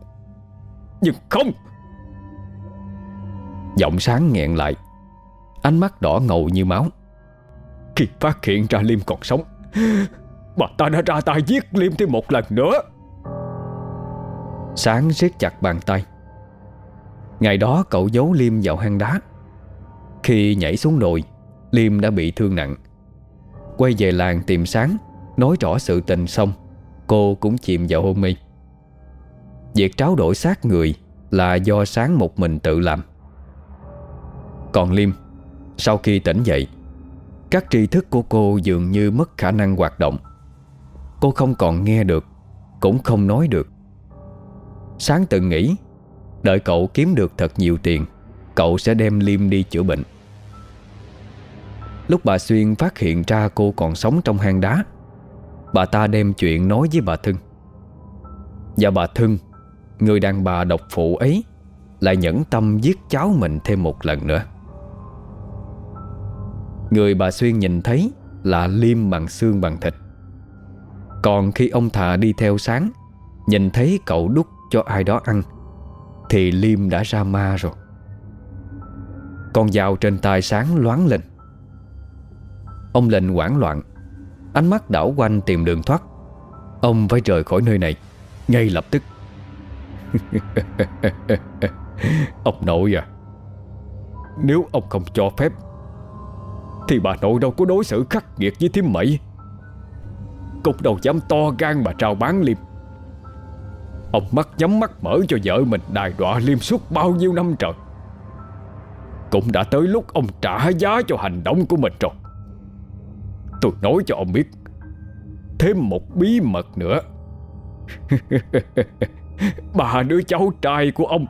Nhưng không! Giọng sáng nghẹn lại. Ánh mắt đỏ ngầu như máu. Khi phát hiện ra Liêm còn sống, Bà ta đã ra tay giết Liêm thêm một lần nữa. Sáng siết chặt bàn tay. Ngày đó cậu giấu Liêm vào hang đá. Khi nhảy xuống đồi, Liêm đã bị thương nặng. Quay về làng tìm sáng, Nói rõ sự tình xong, Cô cũng chìm vào hôn mê. Việc tráo đổi xác người Là do sáng một mình tự làm. Còn Liêm Sau khi tỉnh dậy, Các tri thức của cô dường như mất khả năng hoạt động. Cô không còn nghe được, Cũng không nói được. Sáng từng nghĩ, Đợi cậu kiếm được thật nhiều tiền, Cậu sẽ đem Liêm đi chữa bệnh. Lúc bà Xuyên phát hiện ra cô còn sống trong hang đá, Bà ta đem chuyện nói với bà Thân Và bà Thân Người đàn bà độc phụ ấy Lại nhẫn tâm giết cháu mình thêm một lần nữa. Người bà Xuyên nhìn thấy Là Liêm bằng xương bằng thịt. Còn khi ông thà đi theo sáng, Nhìn thấy cậu đút cho ai đó ăn, Thì Liêm đã ra ma rồi. Con dao trên tay sáng loáng lên. Ông lệnh hoảng loạn, Ánh mắt đảo quanh tìm đường thoát. Ông phải rời khỏi nơi này Ngay lập tức. Ông nội à Nếu ông không cho phép, Thì bà nội đâu có đối xử khắc nghiệt với thím Mỹ Cục đầu dám to gan mà trao bán Liêm. Ông mắt nhắm mắt mở cho vợ mình đài đọa liêm suốt bao nhiêu năm trời. Cũng đã tới lúc ông trả giá cho hành động của mình rồi. Tôi nói cho ông biết, Thêm một bí mật nữa. Ba đứa cháu trai của ông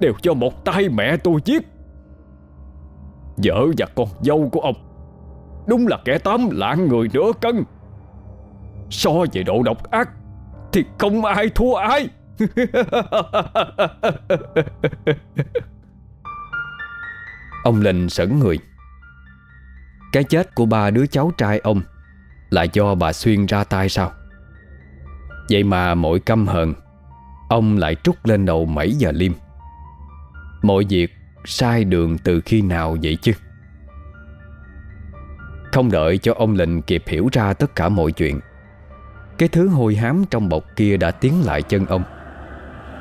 Đều cho một tay mẹ tôi giết. Vợ và con dâu của ông Đúng là kẻ tám lạng người nửa cân. So về độ độc ác thì không ai thua ai. Ông Linh sững người. Cái chết của ba đứa cháu trai ông Là do bà Xuyên ra tay sao? Vậy mà mỗi căm hờn Ông lại trút lên đầu Mẩy và Liêm. Mọi việc sai đường từ khi nào vậy chứ? Không đợi cho ông Lệnh kịp hiểu ra tất cả mọi chuyện, cái thứ hôi hám trong bọc kia đã tiến lại chân ông.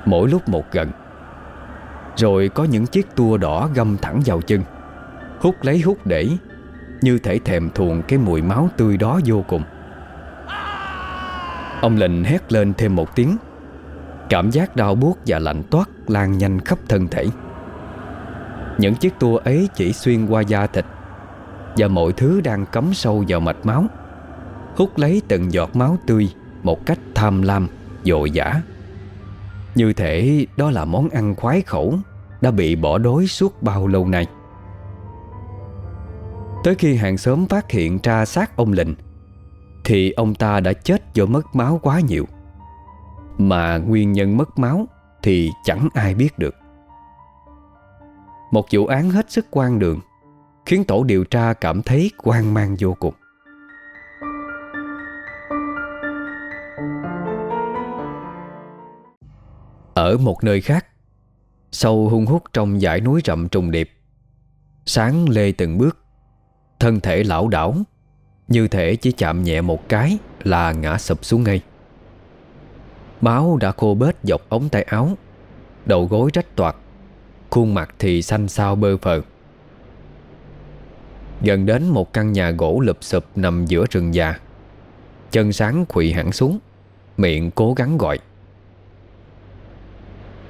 Mỗi lúc một gần, Rồi có những chiếc tua đỏ găm thẳng vào chân, Hút lấy hút để, Như thể thèm thuồng cái mùi máu tươi đó vô cùng. Ông lệnh hét lên thêm một tiếng Cảm giác đau buốt và lạnh toát lan nhanh khắp thân thể. Những chiếc tua ấy chỉ xuyên qua da thịt Và mọi thứ đang cắm sâu vào mạch máu Hút lấy từng giọt máu tươi Một cách tham lam, dội dã. Như thể đó là món ăn khoái khẩu Đã bị bỏ đói suốt bao lâu nay. Tới khi hàng xóm phát hiện ra xác ông Lệnh Thì ông ta đã chết do mất máu quá nhiều. Mà nguyên nhân mất máu Thì chẳng ai biết được. Một vụ án hết sức quan đường, Khiến tổ điều tra cảm thấy quan mang vô cùng. Ở một nơi khác Sâu hung hút trong dãy núi rậm trùng điệp, Sáng lê từng bước, Thân thể lão đảo, Như thể chỉ chạm nhẹ một cái Là ngã sụp xuống ngay. Máu đã khô bết dọc ống tay áo Đầu gối rách toạc Khuôn mặt thì xanh xao bơ phờ Gần đến một căn nhà gỗ lụp sụp Nằm giữa rừng già Chân sáng quỵ hẳn xuống Miệng cố gắng gọi.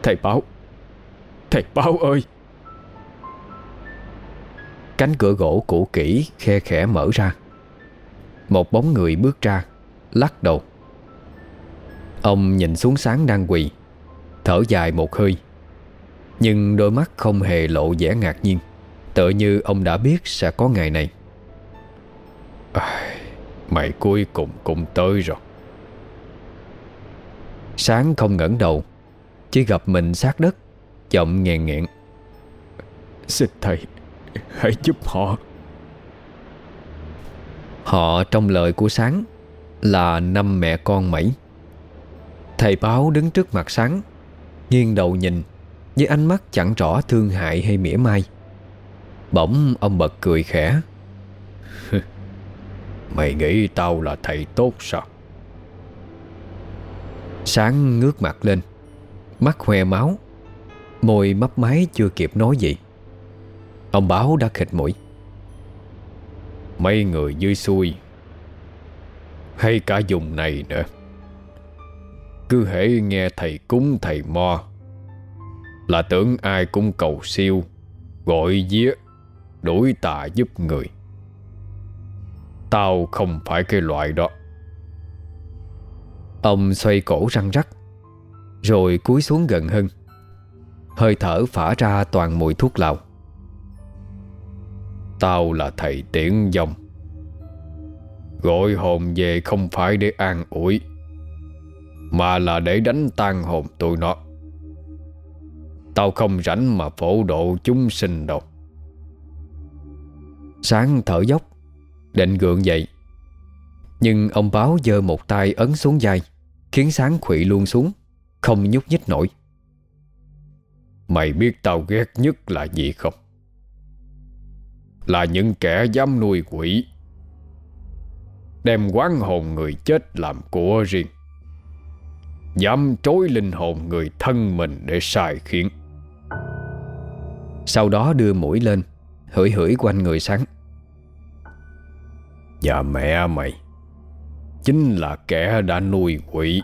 Thầy báo Thầy báo ơi! Cánh cửa gỗ cũ kỹ khe khẽ mở ra. Một bóng người bước ra Lắc đầu Ông nhìn xuống sáng đang quỳ Thở dài một hơi. Nhưng đôi mắt không hề lộ vẻ ngạc nhiên Tựa như ông đã biết sẽ có ngày này. À, Mày cuối cùng cũng tới rồi. Sáng không ngẩng đầu Chỉ gặp mình sát đất Chậm nghẹn nghẹn. Xin thầy Hãy giúp họ. Họ trong lời của Sáng Là năm mẹ con Mỹ Thầy báo đứng trước mặt Sáng, Nghiêng đầu nhìn Với ánh mắt chẳng rõ thương hại hay mỉa mai. Bỗng ông bật cười khẽ. Mày nghĩ tao là thầy tốt sao? Sáng ngước mặt lên, Mắt hoe máu, Môi mấp máy chưa kịp nói gì. Ông báo đã khịt mũi. Mấy người dưới xuôi Hay cả dùng này nữa. Cứ hễ nghe thầy cúng thầy mo. Là tưởng ai cũng cầu siêu, Gọi vía Đuổi tà giúp người. Tao không phải cái loại đó. Ông xoay cổ răng rắc, Rồi cúi xuống gần hơn. Hơi thở phả ra toàn mùi thuốc lào. Tao là thầy tiễn dòng. Gọi hồn về không phải để an ủi. Mà là để đánh tan hồn tụi nó. Tao không rảnh mà phổ độ chúng sinh đâu. Sáng thở dốc, Định gượng dậy. Nhưng ông báo giơ một tay ấn xuống vai, Khiến sáng khụy luôn xuống, Không nhúc nhích nổi. Mày biết tao ghét nhất là gì không? Là những kẻ dám nuôi quỷ, Đem quán hồn người chết làm của riêng. Dám trối linh hồn người thân mình để sai khiến. Sau đó đưa mũi lên, Hửi hửi quanh người sáng Và dạ mẹ mày, Chính là kẻ đã nuôi quỷ.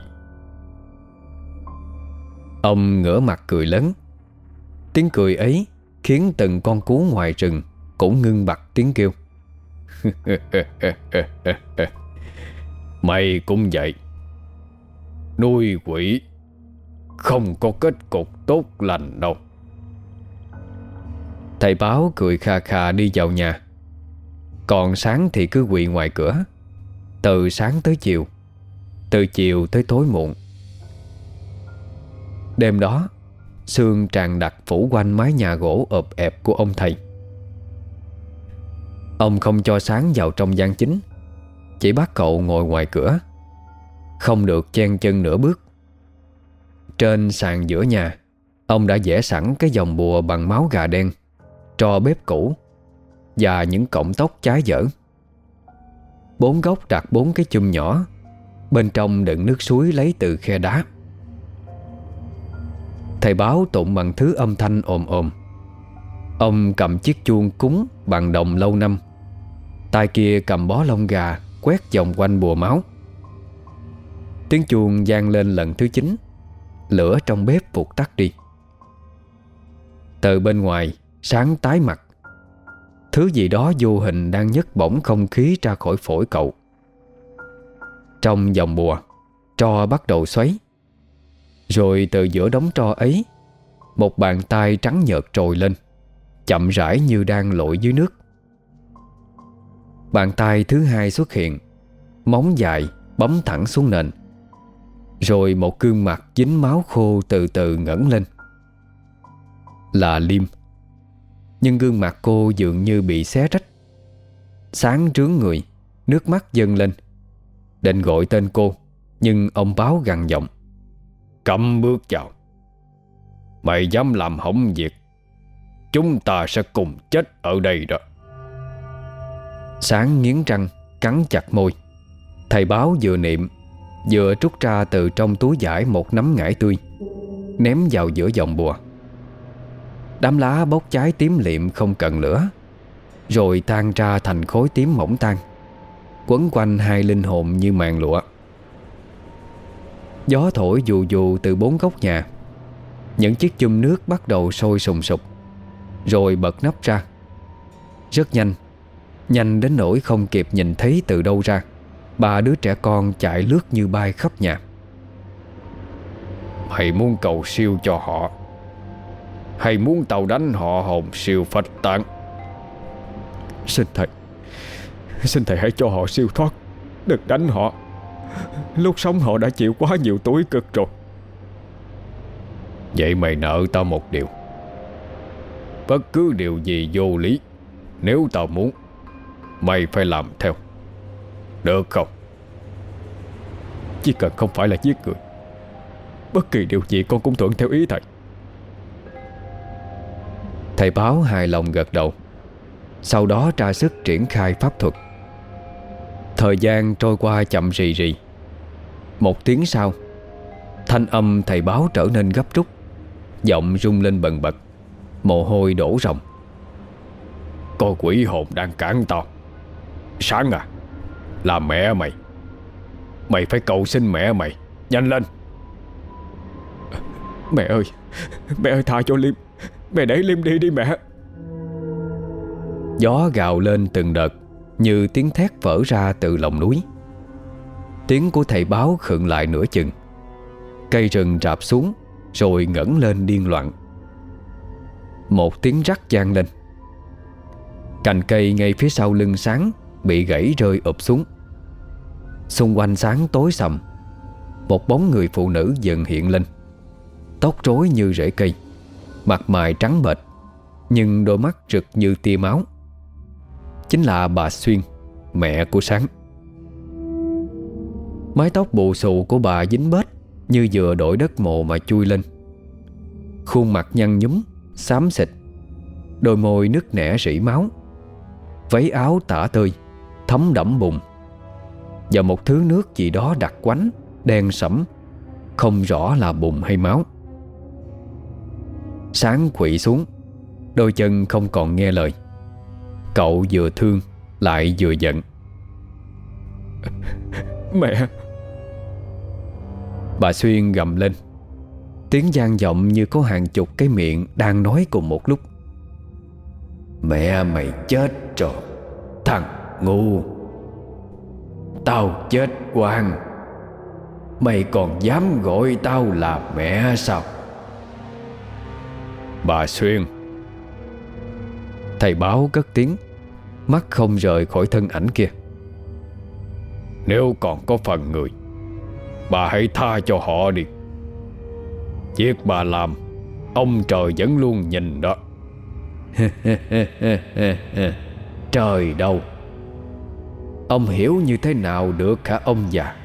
Ông ngửa mặt cười lớn. Tiếng cười ấy Khiến từng con cú ngoài rừng Cũng ngưng bặt tiếng kêu. Mày cũng vậy. Nuôi quỷ Không có kết cục tốt lành đâu. Thầy báo cười kha kha đi vào nhà. Còn sáng thì cứ quỳ ngoài cửa. Từ sáng tới chiều, Từ chiều tới tối muộn. Đêm đó, Sương tràn đặc phủ quanh mái nhà gỗ ộp ẹp của ông thầy. Ông không cho sáng vào trong gian chính, Chỉ bắt cậu ngồi ngoài cửa. Không được chen chân nửa bước. Trên sàn giữa nhà, Ông đã vẽ sẵn cái dòng bùa bằng máu gà đen, Trò bếp cũ Và những cọng tóc trái dở. Bốn góc đặt bốn cái chum nhỏ, Bên trong đựng nước suối lấy từ khe đá. Thầy báo tụng bằng thứ âm thanh ồm ồm. Ông cầm chiếc chuông cúng bằng đồng lâu năm. Tay kia cầm bó lông gà, Quét vòng quanh bùa máu. Tiếng chuông gian lên lần thứ chín. Lửa trong bếp vụt tắt đi. Từ bên ngoài, Sáng tái mặt. Thứ gì đó vô hình đang nhấc bổng không khí ra khỏi phổi cậu. Trong dòng bùa Tro bắt đầu xoáy. Rồi từ giữa đống tro ấy, Một bàn tay trắng nhợt trồi lên, Chậm rãi như đang lội dưới nước. Bàn tay thứ hai xuất hiện, Móng dài bấm thẳng xuống nền. Rồi một gương mặt dính máu khô từ từ ngẩng lên. Là Liêm Nhưng gương mặt cô dường như bị xé rách. Sáng trướng người, Nước mắt dâng lên. Định gọi tên cô, Nhưng ông báo gằn giọng. Cấm bước vào. Mày dám làm hỏng việc. Chúng ta sẽ cùng chết ở đây đó. Sáng nghiến răng, Cắn chặt môi. Thầy báo vừa niệm Vừa trút ra từ trong túi giải một nắm ngải tươi, Ném vào giữa dòng bùa. Đám lá bốc cháy tím liệm không cần lửa, Rồi tan ra thành khối tím mỏng tan, Quấn quanh hai linh hồn như màn lụa. Gió thổi dù dù từ bốn góc nhà, Những chiếc chum nước bắt đầu sôi sùng sục, Rồi bật nắp ra. Rất nhanh Nhanh đến nỗi không kịp nhìn thấy từ đâu ra. Ba đứa trẻ con chạy lướt như bay khắp nhà. Mày muốn cầu siêu cho họ. Hay muốn tao đánh họ hồn siêu phách tán. Xin thầy Xin thầy hãy cho họ siêu thoát. Đừng đánh họ. Lúc sống họ đã chịu quá nhiều tối cực rồi. Vậy mày nợ tao một điều. Bất cứ điều gì vô lý, Nếu tao muốn, Mày phải làm theo. Được không Chỉ cần không phải là giết người Bất kỳ điều gì con cũng thuận theo ý thầy. Thầy báo hài lòng gật đầu Sau đó ra sức triển khai pháp thuật. Thời gian trôi qua chậm rì rì. Một tiếng sau Thanh âm thầy báo trở nên gấp rút Giọng rung lên bần bật Mồ hôi đổ ròng. Có quỷ hồn đang cản tao. Sáng à là mẹ mày. Mày phải cầu xin mẹ mày. Nhanh lên. Mẹ ơi Mẹ ơi, tha cho Liêm Mẹ để Liêm đi đi mẹ. Gió gào lên từng đợt, Như tiếng thét vỡ ra từ lòng núi. Tiếng của thầy báo khựng lại nửa chừng. Cây rừng rạp xuống, Rồi ngẩng lên điên loạn. Một tiếng rắc vang lên. Cành cây ngay phía sau lưng sáng Bị gãy rơi ụp xuống. Xung quanh sáng tối sầm, Một bóng người phụ nữ dần hiện lên. Tóc rối như rễ cây, Mặt mày trắng bệch, Nhưng đôi mắt rực như tia máu. Chính là bà Xuyên, Mẹ của Sáng. Mái tóc bù xù của bà dính bết Như vừa đổi đất mộ mà chui lên. Khuôn mặt nhăn nhúm, Xám xịt, Đôi môi nứt nẻ rỉ máu. Váy áo tả tơi, Thấm đẫm bùn và một thứ nước gì đó đặc quánh, Đen sẫm, Không rõ là bùn hay máu. Sáng quỵ xuống, Đôi chân không còn nghe lời. Cậu vừa thương, Lại vừa giận. Mẹ! Bà Xuyên gầm lên. Tiếng gian vọng như có hàng chục cái miệng Đang nói cùng một lúc. Mẹ mày chết rồi, Thằng ngu. Tao chết quan Mày còn dám gọi tao là mẹ sao? Bà Xuyên. Thầy báo cất tiếng. Mắt không rời khỏi thân ảnh kia. Nếu còn có phần người Bà hãy tha cho họ đi. Việc bà làm Ông trời vẫn luôn nhìn đó. Trời đâu Ông hiểu như thế nào được cả ông già?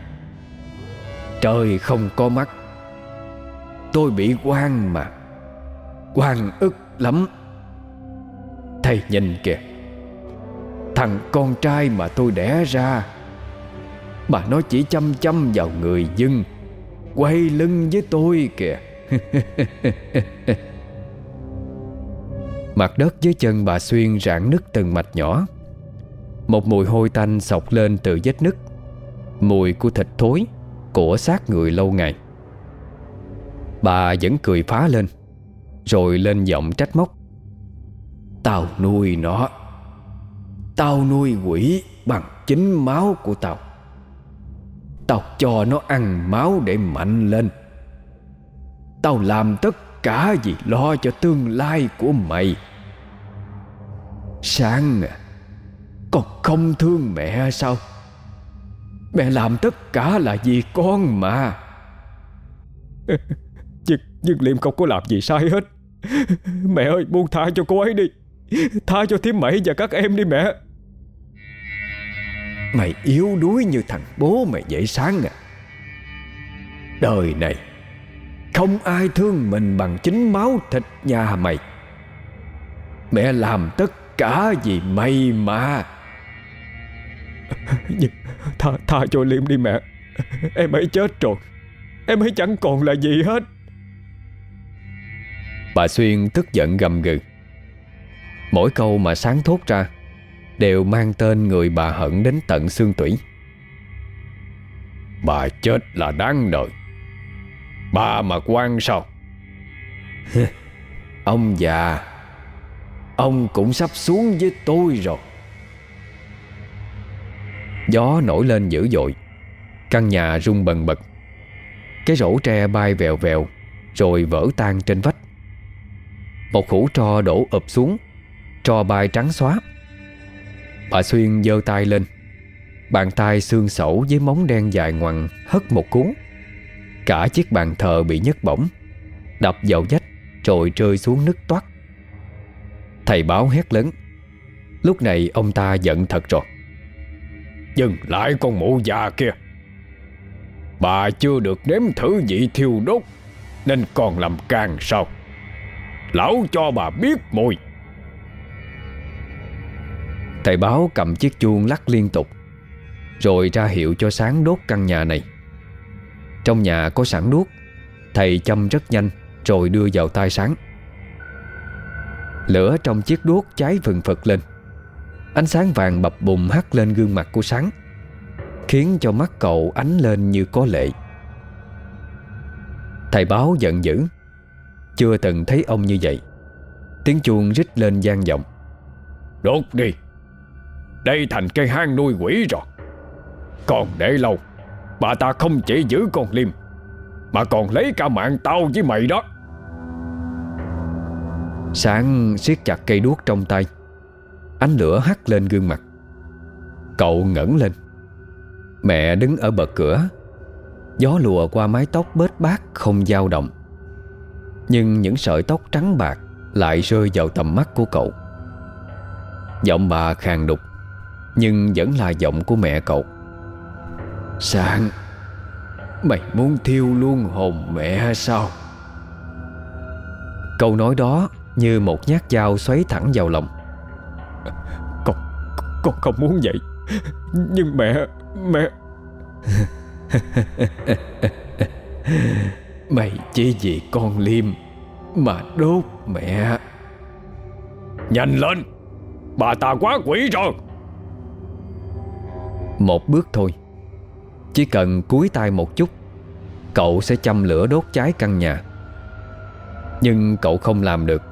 Trời không có mắt. Tôi bị quan mà. Quan ức lắm. Thầy nhìn kìa. Thằng con trai mà tôi đẻ ra. Mà nó chỉ chăm chăm vào người dân. Quay lưng với tôi kìa. Mặt đất dưới chân bà Xuyên rạn nứt từng mạch nhỏ. Một mùi hôi tanh sọc lên từ vết nứt. Mùi của thịt thối, Của xác người lâu ngày. Bà vẫn cười phá lên, Rồi lên giọng trách móc. Tao nuôi nó. Tao nuôi quỷ bằng chính máu của tao. Tao cho nó ăn máu để mạnh lên. Tao làm tất cả vì lo cho tương lai của mày. Sáng à con không thương mẹ sao? Mẹ làm tất cả là vì con mà. Nhưng, nhưng Liêm không có làm gì sai hết. Mẹ ơi buông tha cho cô ấy đi. Tha cho thím mẩy và các em đi mẹ. Mày yếu đuối như thằng bố mày dễ sáng à. Đời này Không ai thương mình bằng chính máu thịt nhà mày. Mẹ làm tất cả vì mày mà. Nhưng tha, tha cho Liêm đi mẹ. Em ấy chết rồi. Em ấy chẳng còn là gì hết. Bà Xuyên tức giận gầm gừ. Mỗi câu mà sáng thốt ra Đều mang tên người bà hận đến tận xương tủy. Bà chết là đáng đợi Bà mà quan sao? Ông già Ông cũng sắp xuống với tôi rồi Gió nổi lên dữ dội. Căn nhà rung bần bật. Cái rổ tre bay vèo vèo, Rồi vỡ tan trên vách. Một hũ tro đổ ụp xuống, Tro bay trắng xóa. Bà Xuyên giơ tay lên. Bàn tay xương sẩu với móng đen dài ngoằn Hất một cuốn. Cả chiếc bàn thờ bị nhấc bổng, Đập vào vách Rồi rơi xuống nứt toát. Thầy báo hét lớn, Lúc này ông ta giận thật rồi. Dừng lại con mụ già kia. Bà chưa được nếm thử vị thiêu đốt, Nên còn làm càng sao? Lão cho bà biết mùi. Thầy báo cầm chiếc chuông lắc liên tục, Rồi ra hiệu cho sáng đốt căn nhà này. Trong nhà có sẵn đuốc, Thầy châm rất nhanh, Rồi đưa vào tay sáng. Lửa trong chiếc đuốc cháy phừng phật lên. Ánh sáng vàng bập bùng hắt lên gương mặt của sáng Khiến cho mắt cậu ánh lên như có lệ. Thầy báo giận dữ Chưa từng thấy ông như vậy. Tiếng chuông rít lên gian vọng. Đốt đi Đây thành cây hang nuôi quỷ rồi. Còn để lâu Bà ta không chỉ giữ con Liêm Mà còn lấy cả mạng tao với mày đó. Sáng siết chặt cây đuốc trong tay Ánh lửa hắt lên gương mặt. Cậu ngẩng lên. Mẹ đứng ở bậc cửa. Gió lùa qua mái tóc bết bát không dao động. Nhưng những sợi tóc trắng bạc Lại rơi vào tầm mắt của cậu. Giọng bà khàn đục, Nhưng vẫn là giọng của mẹ cậu. Sáng Mày muốn thiêu luôn hồn mẹ sao? Câu nói đó Như một nhát dao xoáy thẳng vào lòng con không muốn vậy. Nhưng mẹ Mẹ Mày chỉ vì con Liêm Mà đốt mẹ. Nhanh lên! Bà ta quá quỷ rồi! Một bước thôi. Chỉ cần cúi tay một chút Cậu sẽ châm lửa đốt cháy căn nhà. Nhưng cậu không làm được.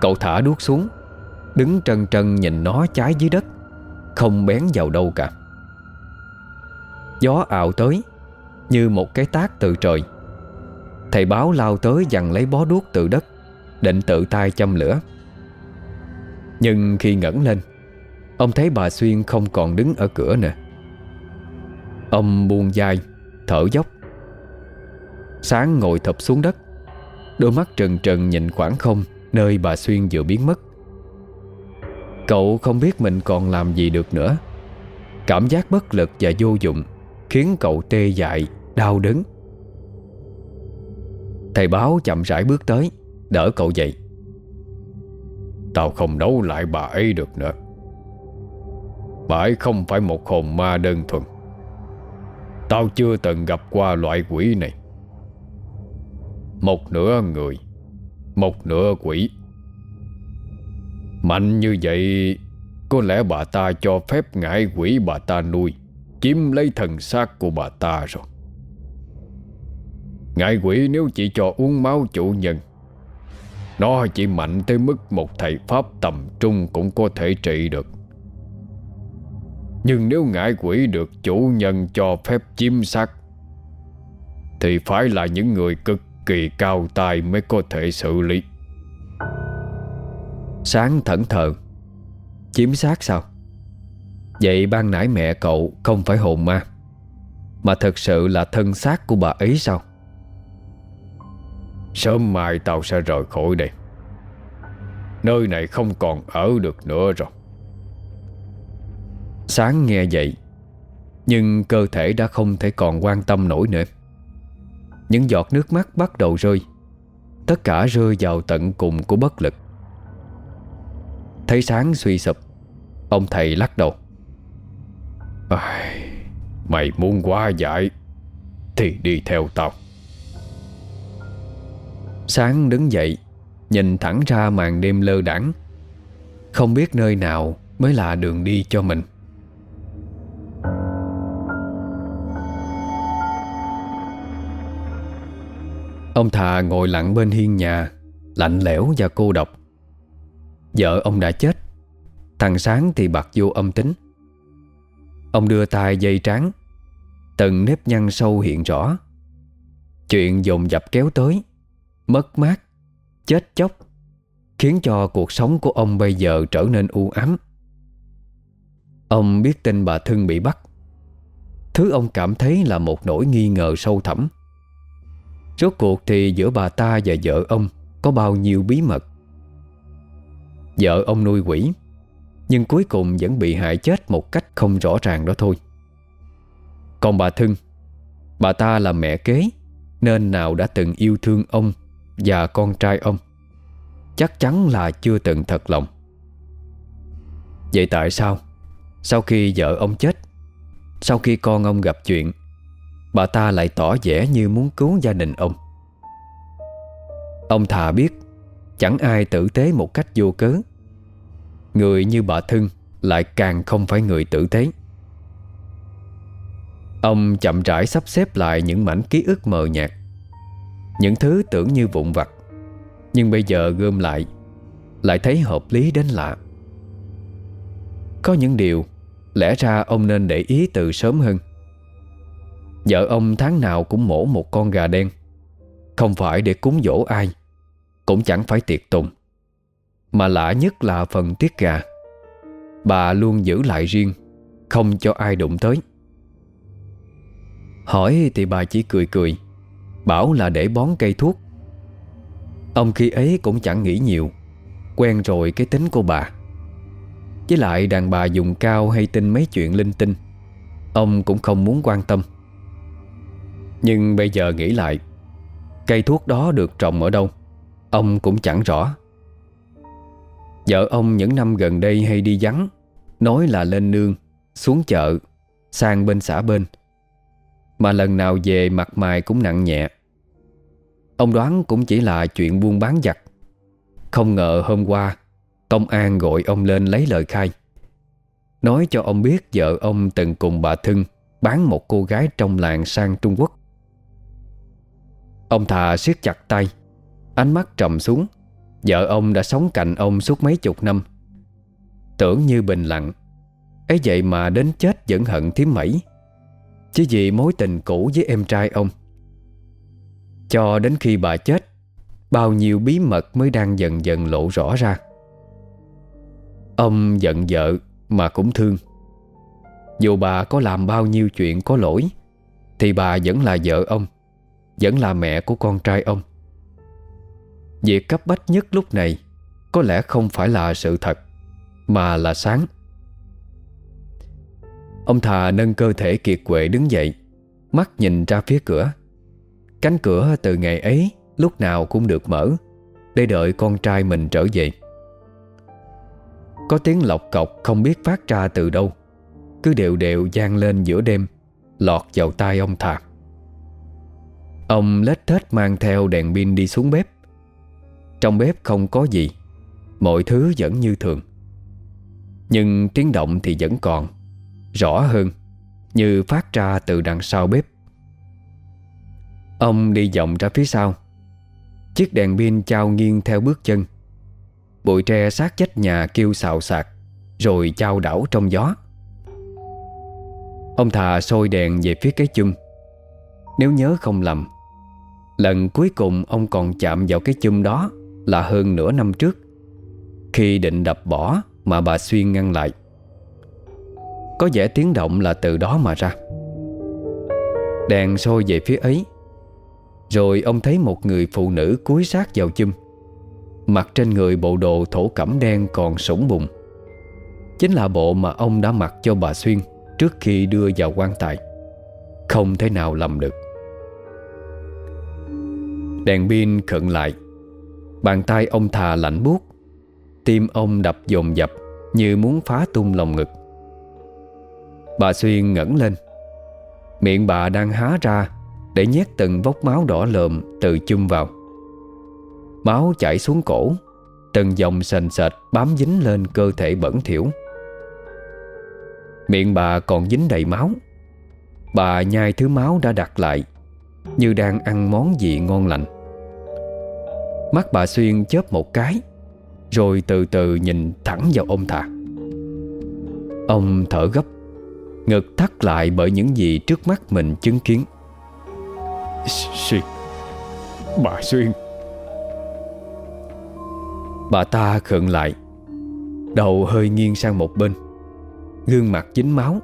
Cậu thả đuốc xuống Đứng trân trân nhìn nó cháy dưới đất, Không bén vào đâu cả. Gió ảo tới, Như một cái tác từ trời. Thầy báo lao tới dằn lấy bó đuốc từ đất, Định tự tay châm lửa. Nhưng khi ngẩng lên, Ông thấy bà Xuyên không còn đứng ở cửa nè Ông buông dai Thở dốc. Sáng ngồi thập xuống đất, Đôi mắt trần trần nhìn khoảng không Nơi bà Xuyên vừa biến mất. Cậu không biết mình còn làm gì được nữa. Cảm giác bất lực và vô dụng Khiến cậu tê dại, đau đớn. Thầy báo chậm rãi bước tới Đỡ cậu dậy. Tao không đấu lại bà ấy được nữa. Bà ấy không phải một hồn ma đơn thuần. Tao chưa từng gặp qua loại quỷ này. Một nửa người Một nửa quỷ. Mạnh như vậy, Có lẽ bà ta cho phép ngải quỷ bà ta nuôi, Chiếm lấy thần xác của bà ta rồi. Ngải quỷ nếu chỉ cho uống máu chủ nhân, Nó chỉ mạnh tới mức một thầy pháp tầm trung cũng có thể trị được. Nhưng nếu ngải quỷ được chủ nhân cho phép chiếm xác, Thì phải là những người cực kỳ cao tay mới có thể xử lý. Sáng thẫn thờ. Chiếm xác sao? Vậy ban nãy mẹ cậu không phải hồn ma, Mà thật sự là thân xác của bà ấy sao? Sớm mai tao sẽ rời khỏi đây. Nơi này không còn ở được nữa rồi. Sáng nghe vậy, Nhưng cơ thể đã không thể còn quan tâm nổi nữa. Những giọt nước mắt bắt đầu rơi. Tất cả rơi vào tận cùng của bất lực. Thấy sáng suy sụp Ông thầy lắc đầu. À, Mày muốn quá dại Thì đi theo tao. Sáng đứng dậy Nhìn thẳng ra màn đêm lơ đãng Không biết nơi nào Mới là đường đi cho mình. Ông thà ngồi lặng bên hiên nhà Lạnh lẽo và cô độc. Vợ ông đã chết. Thằng Sáng thì bạc vô âm tính. Ông đưa tay dây trắng Từng nếp nhăn sâu hiện rõ. Chuyện dồn dập kéo tới. Mất mát. Chết chóc. Khiến cho cuộc sống của ông bây giờ trở nên u ám. Ông biết tin bà Thân bị bắt. Thứ ông cảm thấy là một nỗi nghi ngờ sâu thẳm. Rốt cuộc thì giữa bà ta và vợ ông Có bao nhiêu bí mật? Vợ ông nuôi quỷ. Nhưng cuối cùng vẫn bị hại chết Một cách không rõ ràng đó thôi. Còn bà Thân Bà ta là mẹ kế, Nên nào đã từng yêu thương ông Và con trai ông? Chắc chắn là chưa từng thật lòng. Vậy tại sao? Sau khi vợ ông chết, Sau khi con ông gặp chuyện, Bà ta lại tỏ vẻ như muốn cứu gia đình ông. Ông thà biết Chẳng ai tử tế một cách vô cớ. Người như bà Thân Lại càng không phải người tử tế. Ông chậm rãi sắp xếp lại những mảnh ký ức mờ nhạt, Những thứ tưởng như vụn vặt, Nhưng bây giờ gom lại Lại thấy hợp lý đến lạ. Có những điều Lẽ ra ông nên để ý từ sớm hơn. Vợ ông tháng nào cũng mổ một con gà đen, Không phải để cúng dỗ ai. Cũng chẳng phải tiệc tùng. Mà lạ nhất là phần tiết gà. Bà luôn giữ lại riêng, Không cho ai đụng tới. Hỏi thì bà chỉ cười cười, Bảo là để bón cây thuốc. Ông khi ấy cũng chẳng nghĩ nhiều, Quen rồi cái tính của bà. Với lại đàn bà dùng cao hay tin mấy chuyện linh tinh, Ông cũng không muốn quan tâm. Nhưng bây giờ nghĩ lại, Cây thuốc đó được trồng ở đâu? Ông cũng chẳng rõ. Vợ ông những năm gần đây hay đi vắng, Nói là lên nương, Xuống chợ, Sang bên xã bên. Mà lần nào về, mặt mày cũng nặng nhẹ. Ông đoán cũng chỉ là chuyện buôn bán giặt Không ngờ hôm qua, Công an gọi ông lên lấy lời khai. Nói cho ông biết vợ ông từng cùng bà Thưng Bán một cô gái trong làng sang Trung Quốc. Ông thà siết chặt tay Ánh mắt trầm xuống. Vợ ông đã sống cạnh ông suốt mấy chục năm. Tưởng như bình lặng. Ấy vậy mà đến chết vẫn hận thím mẩy Chỉ vì mối tình cũ với em trai ông. Cho đến khi bà chết, Bao nhiêu bí mật mới đang dần dần lộ rõ ra. Ông giận vợ mà cũng thương. Dù bà có làm bao nhiêu chuyện có lỗi, Thì bà vẫn là vợ ông, vẫn là mẹ của con trai ông. Việc cấp bách nhất lúc này Có lẽ không phải là sự thật, Mà là sáng. Ông thà nâng cơ thể kiệt quệ đứng dậy, Mắt nhìn ra phía cửa. Cánh cửa từ ngày ấy Lúc nào cũng được mở Để đợi con trai mình trở về. Có tiếng lọc cọc không biết phát ra từ đâu, Cứ đều đều gian lên giữa đêm, Lọt vào tai ông thà. Ông lết thết mang theo đèn pin đi xuống bếp. Trong bếp không có gì. Mọi thứ vẫn như thường. Nhưng tiếng động thì vẫn còn, Rõ hơn Như phát ra từ đằng sau bếp. Ông đi vòng ra phía sau. Chiếc đèn pin trao nghiêng theo bước chân. Bụi tre sát chết nhà kêu xào xạc, Rồi trao đảo trong gió. Ông thà sôi đèn về phía cái chung Nếu nhớ không lầm, Lần cuối cùng ông còn chạm vào cái chum đó. Là hơn nửa năm trước. Khi định đập bỏ Mà bà Xuyên ngăn lại, Có vẻ tiếng động là từ đó mà ra. Đèn sôi về phía ấy, Rồi ông thấy một người phụ nữ cúi sát vào chum. Mặc trên người bộ đồ thổ cẩm đen còn sủng bụng. Chính là bộ mà ông đã mặc cho bà Xuyên Trước khi đưa vào quan tài. Không thể nào lầm được. Đèn pin khận lại. Bàn tay ông thà lạnh buốt. Tim ông đập dồn dập Như muốn phá tung lòng ngực. Bà Xuyên ngẩng lên. Miệng bà đang há ra Để nhét từng vốc máu đỏ lợm Từ chum vào. Máu chảy xuống cổ, Từng dòng sền sệt bám dính lên cơ thể bẩn thỉu. Miệng bà còn dính đầy máu. Bà nhai thứ máu đã đặt lại, Như đang ăn món gì ngon lành. Mắt bà Xuyên chớp một cái Rồi từ từ nhìn thẳng vào ông thà. Ông thở gấp Ngực thắt lại bởi những gì trước mắt mình chứng kiến. Xuyên Bà Xuyên. Bà ta khựng lại Đầu hơi nghiêng sang một bên Gương mặt dính máu.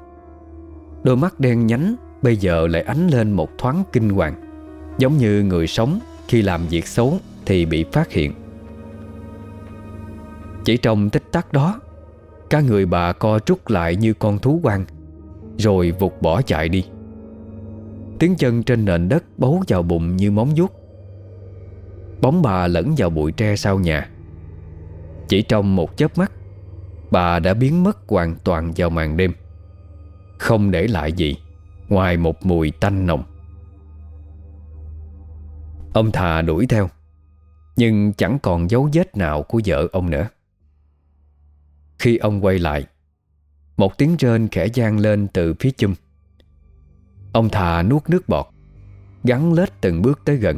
Đôi mắt đen nhánh Bây giờ lại ánh lên một thoáng kinh hoàng Giống như người sống Khi làm việc xấu thì bị phát hiện. Chỉ trong tích tắc đó, Cả người bà co rút lại như con thú quang Rồi vụt bỏ chạy đi. Tiếng chân trên nền đất bấu vào bụng như móng vuốt. Bóng bà lẫn vào bụi tre sau nhà. Chỉ trong một chớp mắt, Bà đã biến mất hoàn toàn vào màn đêm. Không để lại gì Ngoài một mùi tanh nồng. Ông thà đuổi theo. Nhưng chẳng còn dấu vết nào của vợ ông nữa. Khi ông quay lại, Một tiếng rên khẽ gian lên từ phía chum. Ông thà nuốt nước bọt, Gắn lết từng bước tới gần.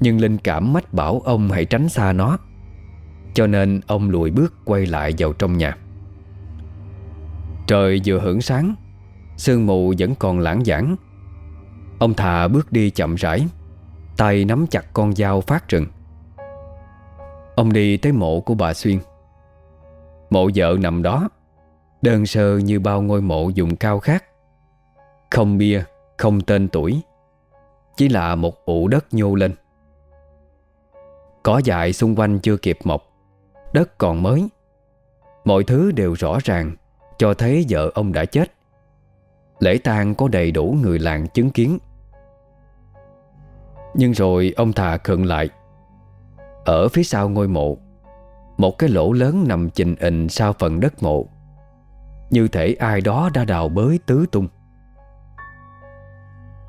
Nhưng linh cảm mách bảo ông hãy tránh xa nó, Cho nên ông lùi bước quay lại vào trong nhà. Trời vừa hưởng sáng, Sương mù vẫn còn lãng giảng. Ông thà bước đi chậm rãi. Tay nắm chặt con dao phát rừng. Ông đi tới mộ của bà Xuyên. Mộ vợ nằm đó Đơn sơ như bao ngôi mộ dùng cao khác. Không bia, không tên tuổi Chỉ là một ụ đất nhô lên. Cỏ dại xung quanh chưa kịp mọc Đất còn mới. Mọi thứ đều rõ ràng Cho thấy vợ ông đã chết. Lễ tang có đầy đủ người làng chứng kiến. Nhưng rồi ông thà khựng lại. Ở phía sau ngôi mộ, Một cái lỗ lớn nằm chình ình sau phần đất mộ. Như thể ai đó đã đào bới tứ tung.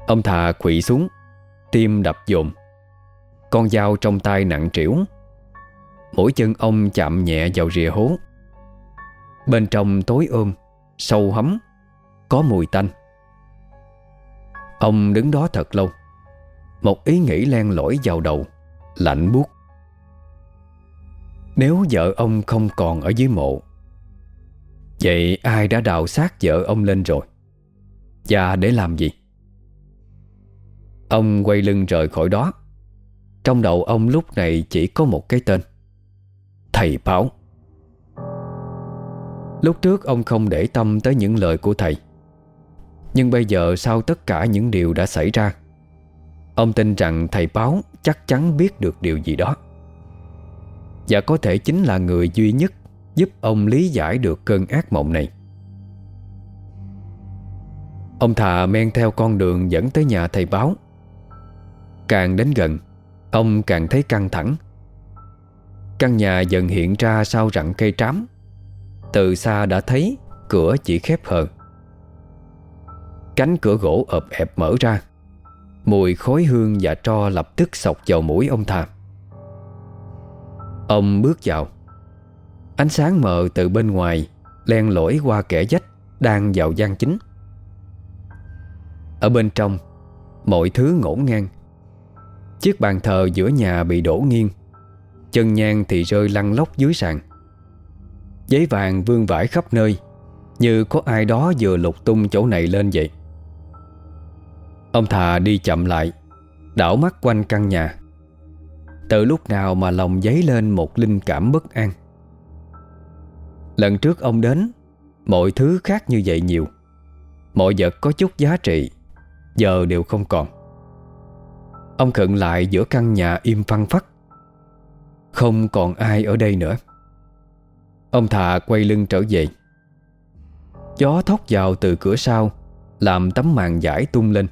Ông thà quỵ xuống, Tim đập dồn. Con dao trong tay nặng trĩu. Mỗi chân ông chạm nhẹ vào rìa hố. Bên trong tối ôm, Sâu hấm có mùi tanh. Ông đứng đó thật lâu. Một ý nghĩ len lỏi vào đầu, Lạnh buốt. Nếu vợ ông không còn ở dưới mộ, Vậy ai đã đào xác vợ ông lên rồi? Và để làm gì? Ông quay lưng rời khỏi đó. Trong đầu ông lúc này chỉ có một cái tên, Thầy Báo Lúc trước ông không để tâm tới những lời của thầy, nhưng bây giờ sau tất cả những điều đã xảy ra Ông tin rằng thầy báo chắc chắn biết được điều gì đó. Và có thể chính là người duy nhất Giúp ông lý giải được cơn ác mộng này. Ông thà men theo con đường dẫn tới nhà thầy báo. Càng đến gần, Ông càng thấy căng thẳng. Căn nhà dần hiện ra sau rặng cây trám. Từ xa đã thấy cửa chỉ khép hờ. Cánh cửa gỗ ợp ẹp mở ra. Mùi khói hương và tro lập tức sọc vào mũi ông thà. Ông bước vào. Ánh sáng mờ từ bên ngoài Len lỏi qua kẻ dách Đang vào gian chính. Ở bên trong, Mọi thứ ngổn ngang. Chiếc bàn thờ giữa nhà bị đổ nghiêng, Chân nhang thì rơi lăn lóc dưới sàn. Giấy vàng vương vãi khắp nơi, Như có ai đó vừa lục tung chỗ này lên vậy. Ông thà đi chậm lại, Đảo mắt quanh căn nhà. Từ lúc nào mà lòng dấy lên một linh cảm bất an. Lần trước ông đến, Mọi thứ khác như vậy nhiều. Mọi vật có chút giá trị, Giờ đều không còn. Ông khựng lại giữa căn nhà im phăng phắc. Không còn ai ở đây nữa. Ông thà quay lưng trở về. Gió thốc vào từ cửa sau, Làm tấm màn giải tung lên.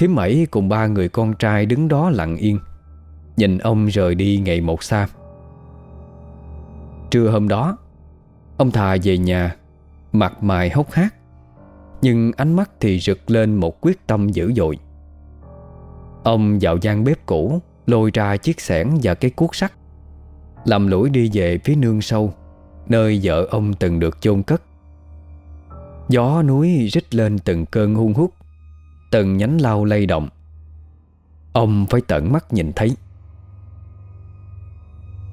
Thiếm Mẩy cùng ba người con trai đứng đó lặng yên. Nhìn ông rời đi ngày một xa. Trưa hôm đó, Ông thà về nhà, Mặt mày hốc hác, Nhưng ánh mắt thì rực lên một quyết tâm dữ dội. Ông vào gian bếp cũ, Lôi ra chiếc xẻng và cái cuốc sắt, Làm lũi đi về phía nương sâu, Nơi vợ ông từng được chôn cất. Gió núi rít lên từng cơn hung hút Từng nhánh lau lay động. Ông phải tận mắt nhìn thấy.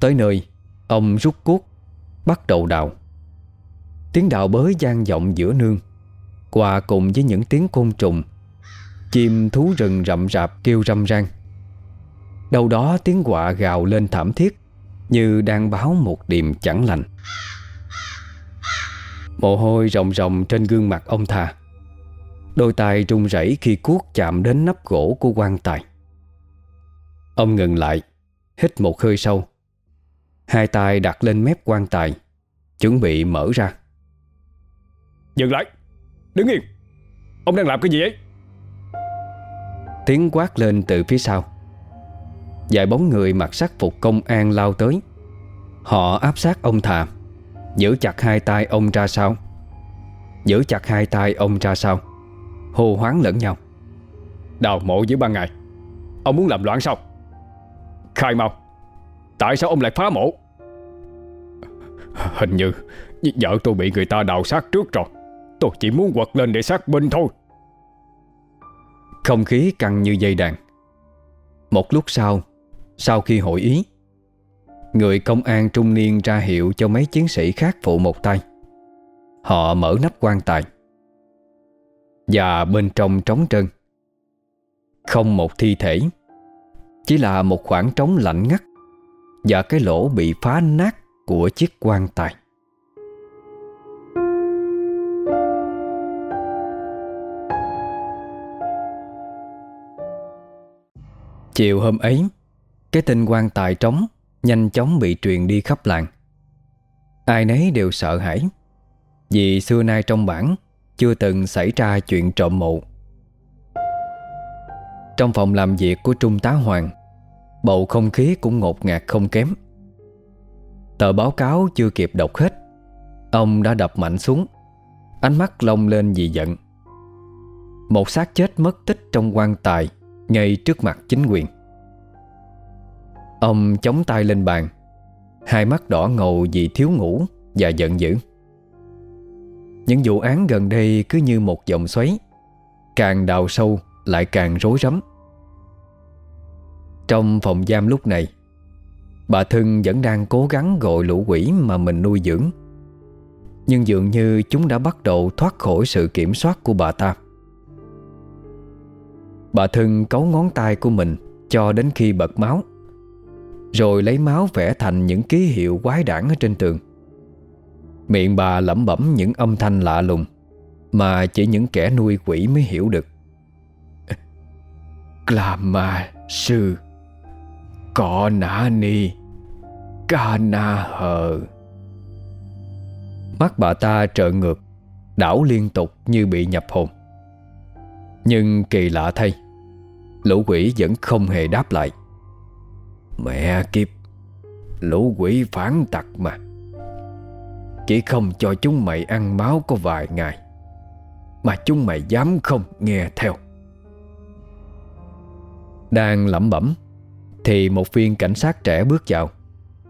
Tới nơi, Ông rút cuốc, Bắt đầu đào. Tiếng đào bới gian vọng giữa nương. Hòa cùng với những tiếng côn trùng, Chim thú rừng rậm rạp kêu râm ran. Đâu đó tiếng quạ gào lên thảm thiết, Như đang báo một điềm chẳng lành. Mồ hôi rồng rồng trên gương mặt ông thà. Đôi tay run rẩy khi cuốc chạm đến nắp gỗ của quan tài. Ông ngừng lại Hít một hơi sâu. Hai tay đặt lên mép quan tài Chuẩn bị mở ra. Dừng lại Đứng yên. Ông đang làm cái gì ấy Tiếng quát lên từ phía sau. Vài bóng người mặc sắc phục công an lao tới. Họ áp sát ông thà Giữ chặt hai tay ông ra sau. Giữ chặt hai tay ông ra sau Hô hoáng lẫn nhau. Đào mộ giữa ban ngày Ông muốn làm loạn sao? Khai mau Tại sao ông lại phá mộ? Hình như Vợ tôi bị người ta đào xác trước rồi Tôi chỉ muốn quật lên để xác minh thôi. Không khí căng như dây đàn. Một lúc sau Sau khi hội ý Người công an trung niên ra hiệu cho mấy chiến sĩ khác phụ một tay. Họ mở nắp quan tài và bên trong trống trơn. Không một thi thể, Chỉ là một khoảng trống lạnh ngắt Và cái lỗ bị phá nát của chiếc quan tài. Chiều hôm ấy, Cái tin quan tài trống Nhanh chóng bị truyền đi khắp làng. Ai nấy đều sợ hãi Vì xưa nay trong bản chưa từng xảy ra chuyện trộm mộ. Trong phòng làm việc của Trung tá Hoàng, Bầu không khí cũng ngột ngạt không kém. Tờ báo cáo chưa kịp đọc hết, Ông đã đập mạnh xuống, Ánh mắt lông lên vì giận. Một xác chết mất tích trong quan tài Ngay trước mặt chính quyền. Ông chống tay lên bàn, Hai mắt đỏ ngầu vì thiếu ngủ Và giận dữ. Những vụ án gần đây cứ như một dòng xoáy. Càng đào sâu, lại càng rối rắm. Trong phòng giam lúc này, Bà Thân vẫn đang cố gắng gọi lũ quỷ mà mình nuôi dưỡng. Nhưng dường như chúng đã bắt đầu thoát khỏi sự kiểm soát của bà ta. Bà Thân cấu ngón tay của mình cho đến khi bật máu, Rồi lấy máu vẽ thành những ký hiệu quái đản ở trên tường. Miệng bà lẩm bẩm những âm thanh lạ lùng, Mà chỉ những kẻ nuôi quỷ mới hiểu được. Klama sư, Cọ nã ni, Ca na hờ. Mắt bà ta trợn ngược, Đảo liên tục như bị nhập hồn. Nhưng kỳ lạ thay, Lũ quỷ vẫn không hề đáp lại. Mẹ kiếp, Lũ quỷ phản tặc mà. Chỉ không cho chúng mày ăn máu có vài ngày, Mà chúng mày dám không nghe theo. Đang lẩm bẩm, Thì một viên cảnh sát trẻ bước vào,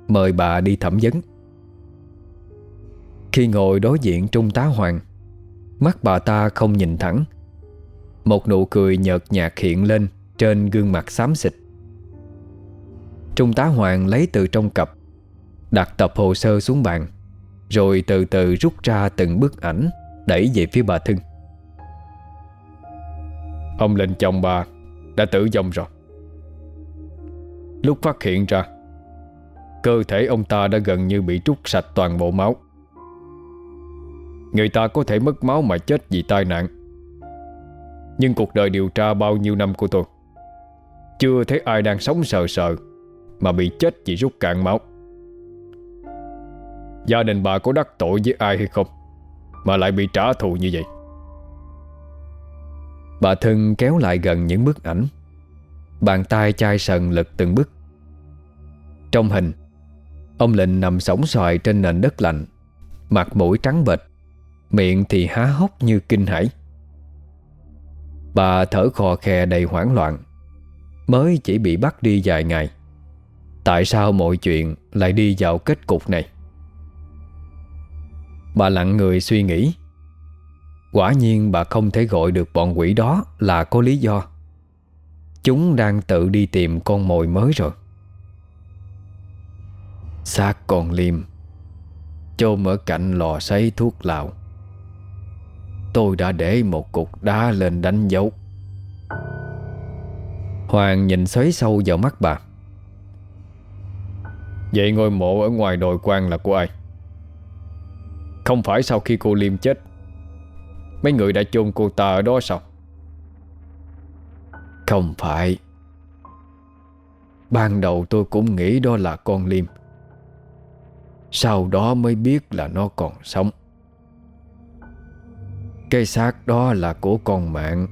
Mời bà đi thẩm vấn. Khi ngồi đối diện Trung tá Hoàng, Mắt bà ta không nhìn thẳng. Một nụ cười nhợt nhạt hiện lên Trên gương mặt xám xịt. Trung tá Hoàng lấy từ trong cặp, Đặt tập hồ sơ xuống bàn. Rồi từ từ rút ra từng bức ảnh, Đẩy về phía bà Thân Ông lên chồng bà Đã tử vong rồi. Lúc phát hiện ra, Cơ thể ông ta đã gần như bị trút sạch toàn bộ máu. Người ta có thể mất máu mà chết vì tai nạn. Nhưng cuộc đời điều tra bao nhiêu năm của tôi, Chưa thấy ai đang sống sờ sờ Mà bị chết vì rút cạn máu. Gia đình bà có đắc tội với ai hay không Mà lại bị trả thù như vậy? Bà thân kéo lại gần những bức ảnh. Bàn tay chai sần lật từng bức. Trong hình, Ông Lịnh nằm sóng xoài trên nền đất lạnh, Mặt mũi trắng bệch, Miệng thì há hốc như kinh hãi. Bà thở khò khè đầy hoảng loạn, Mới chỉ bị bắt đi vài ngày. Tại sao mọi chuyện lại đi vào kết cục này? Bà lặng người suy nghĩ. Quả nhiên bà không thể gọi được bọn quỷ đó là có lý do. Chúng đang tự đi tìm con mồi mới rồi. Xác con liêm. Chôm ở cạnh lò sấy thuốc lào. Tôi đã để một cục đá lên đánh dấu. Hoàng nhìn xoáy sâu vào mắt bà. Vậy ngôi mộ ở ngoài đồi quan là của ai? Không phải sau khi cô Liêm chết. Mấy người đã chôn cô ta ở đó sao? Không phải. Ban đầu tôi cũng nghĩ đó là con Liêm. Sau đó mới biết là nó còn sống. Cái xác đó là của con mạng.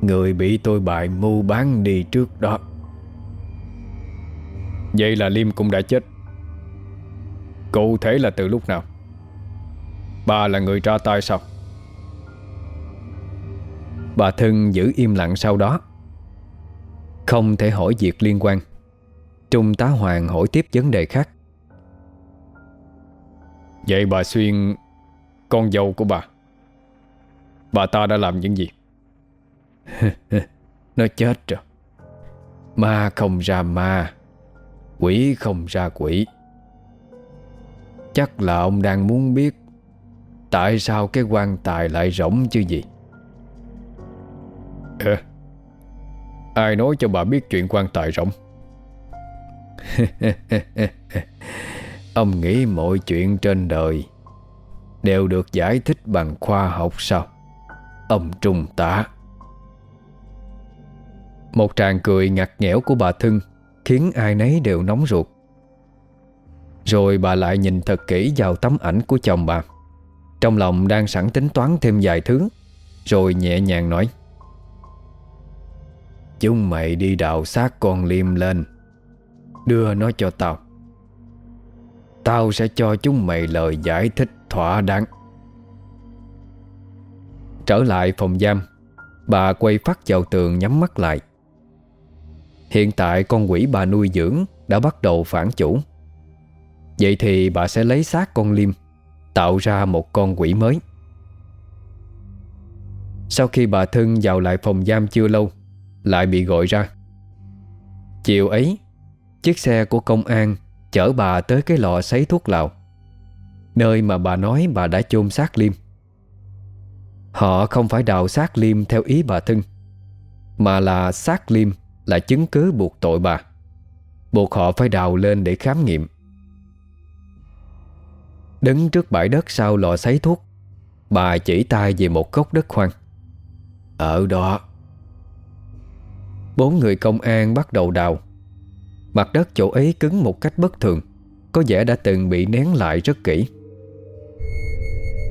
Người bị tôi bại mưu bán đi trước đó. Vậy là Liêm cũng đã chết. Cụ thể là từ lúc nào? Bà là người ra tay sao? Bà thân giữ im lặng sau đó. Không thể hỏi việc liên quan. Trung tá Hoàng hỏi tiếp vấn đề khác. Vậy bà Xuyên, Con dâu của bà Bà ta đã làm những gì? Nó chết rồi. Ma không ra ma, Quỷ không ra quỷ. Chắc là ông đang muốn biết Tại sao cái quan tài lại rỗng chứ gì? À, Ai nói cho bà biết chuyện quan tài rỗng? Ông nghĩ mọi chuyện trên đời Đều được giải thích bằng khoa học sao? Ông trùng tả Một tràng cười ngặt nghẽo của bà Thân Khiến ai nấy đều nóng ruột. Rồi bà lại nhìn thật kỹ vào tấm ảnh của chồng bà. Trong lòng đang sẵn tính toán thêm vài thứ, Rồi nhẹ nhàng nói. Chúng mày đi đào xác con Liêm lên, Đưa nó cho tao. Tao sẽ cho chúng mày lời giải thích thỏa đáng. Trở lại phòng giam, Bà quay phát vào tường nhắm mắt lại. Hiện tại con quỷ bà nuôi dưỡng Đã bắt đầu phản chủ. Vậy thì bà sẽ lấy xác con Liêm Tạo ra một con quỷ mới. Sau khi bà Thân vào lại phòng giam chưa lâu, Lại bị gọi ra. Chiều ấy, Chiếc xe của công an Chở bà tới cái lò sấy thuốc lào, Nơi mà bà nói bà đã chôn xác Liêm. Họ không phải đào xác Liêm theo ý bà Thân, Mà là xác Liêm là chứng cứ buộc tội bà. Buộc họ phải đào lên để khám nghiệm. Đứng trước bãi đất sau lò sấy thuốc, Bà chỉ tay về một góc đất khoan Ở đó, Bốn người công an bắt đầu đào. Mặt đất chỗ ấy cứng một cách bất thường, Có vẻ đã từng bị nén lại rất kỹ.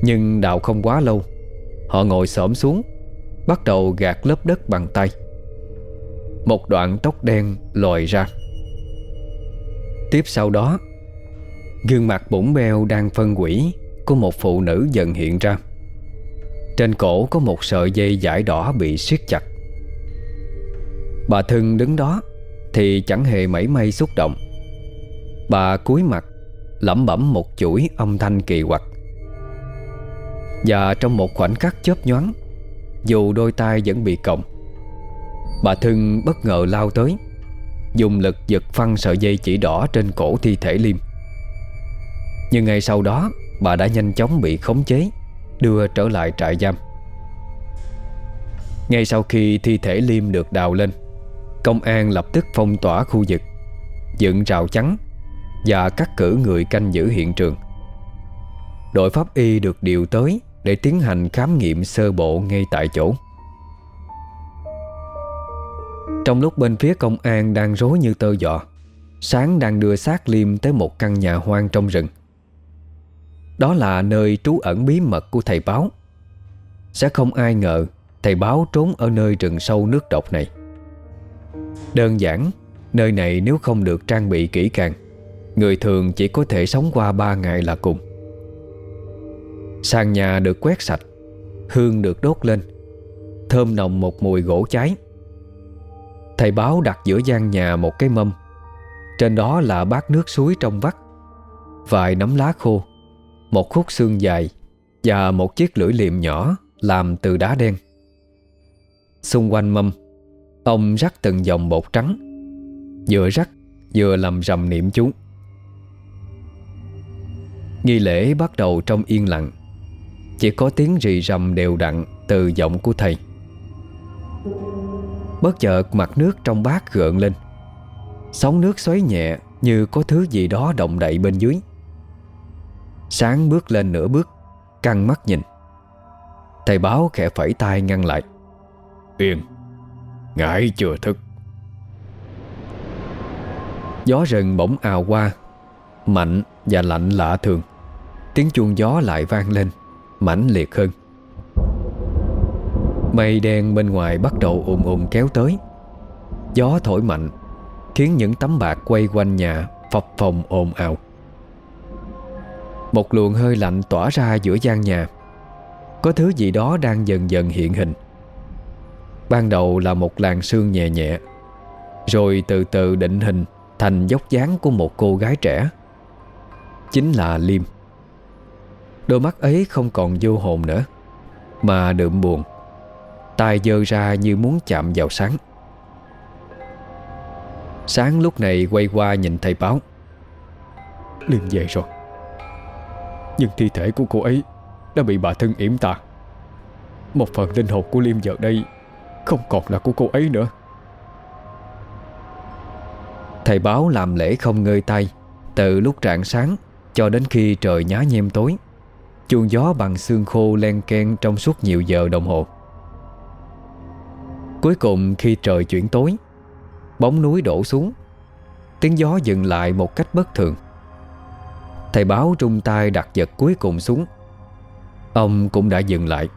Nhưng đào không quá lâu, Họ ngồi xổm xuống, Bắt đầu gạt lớp đất bằng tay. Một đoạn tóc đen lòi ra. Tiếp sau đó Gương mặt bủng beo đang phân quỷ Của một phụ nữ dần hiện ra. Trên cổ có một sợi dây dải đỏ bị siết chặt. Bà Thân đứng đó, Thì chẳng hề mảy may xúc động. Bà cúi mặt, lẩm bẩm một chuỗi âm thanh kỳ quặc. Và trong một khoảnh khắc chớp nhoáng, Dù đôi tay vẫn bị còng, Bà Thân bất ngờ lao tới, Dùng lực giật phăng sợi dây chỉ đỏ trên cổ thi thể Liêm. Nhưng ngay sau đó, Bà đã nhanh chóng bị khống chế, Đưa trở lại trại giam. Ngay sau khi thi thể Liêm được đào lên, Công an lập tức phong tỏa khu vực, Dựng rào chắn Và cắt cử người canh giữ hiện trường. Đội pháp y được điều tới Để tiến hành khám nghiệm sơ bộ ngay tại chỗ. Trong lúc bên phía công an đang rối như tơ dọ Sáng đang đưa xác Liêm tới một căn nhà hoang trong rừng. Đó là nơi trú ẩn bí mật của thầy báo. Sẽ không ai ngờ Thầy báo trốn ở nơi rừng sâu nước độc này. Đơn giản, Nơi này nếu không được trang bị kỹ càng, Người thường chỉ có thể sống qua ba ngày là cùng. Sàn nhà được quét sạch, Hương được đốt lên, Thơm nồng một mùi gỗ cháy. Thầy báo đặt giữa gian nhà một cái mâm, Trên đó là bát nước suối trong vắt, Vài nắm lá khô một khúc xương dài Và một chiếc lưỡi liềm nhỏ Làm từ đá đen. Xung quanh mâm, Ông rắc từng dòng bột trắng, Vừa rắc vừa làm rầm niệm chú. Nghi lễ bắt đầu trong yên lặng, Chỉ có tiếng rì rầm đều đặn Từ giọng của thầy. Bất chợt mặt nước trong bát gợn lên, Sóng nước xoáy nhẹ Như có thứ gì đó động đậy bên dưới. Sáng bước lên nửa bước Căng mắt nhìn. Thầy báo khẽ phẩy tay ngăn lại. Yên Ngài chưa thức. Gió rừng bỗng ào qua Mạnh và lạnh lạ thường. Tiếng chuông gió lại vang lên mãnh liệt hơn. Mây đen bên ngoài bắt đầu ùn ùn kéo tới. Gió thổi mạnh Khiến những tấm bạc quay quanh nhà Phập phồng ồn ào một luồng hơi lạnh tỏa ra giữa gian nhà. Có thứ gì đó đang dần dần hiện hình. Ban đầu là một làn sương nhẹ nhẹ, Rồi từ từ định hình Thành dốc dáng của một cô gái trẻ. Chính là Liêm Đôi mắt ấy không còn vô hồn nữa, Mà đượm buồn. Tay dơ ra như muốn chạm vào sáng. Sáng lúc này quay qua nhìn thầy báo. Liêm về rồi. Nhưng thi thể của cô ấy Đã bị bà thân yểm tà. Một phần linh hồn của Liêm giờ đây Không còn là của cô ấy nữa. Thầy báo làm lễ không ngơi tay, Từ lúc rạng sáng Cho đến khi trời nhá nhem tối. Chuông gió bằng xương khô len ken Trong suốt nhiều giờ đồng hồ. Cuối cùng khi trời chuyển tối, Bóng núi đổ xuống, Tiếng gió dừng lại một cách bất thường. Thầy báo trung tay đặt vật cuối cùng xuống. Ông cũng đã dừng lại.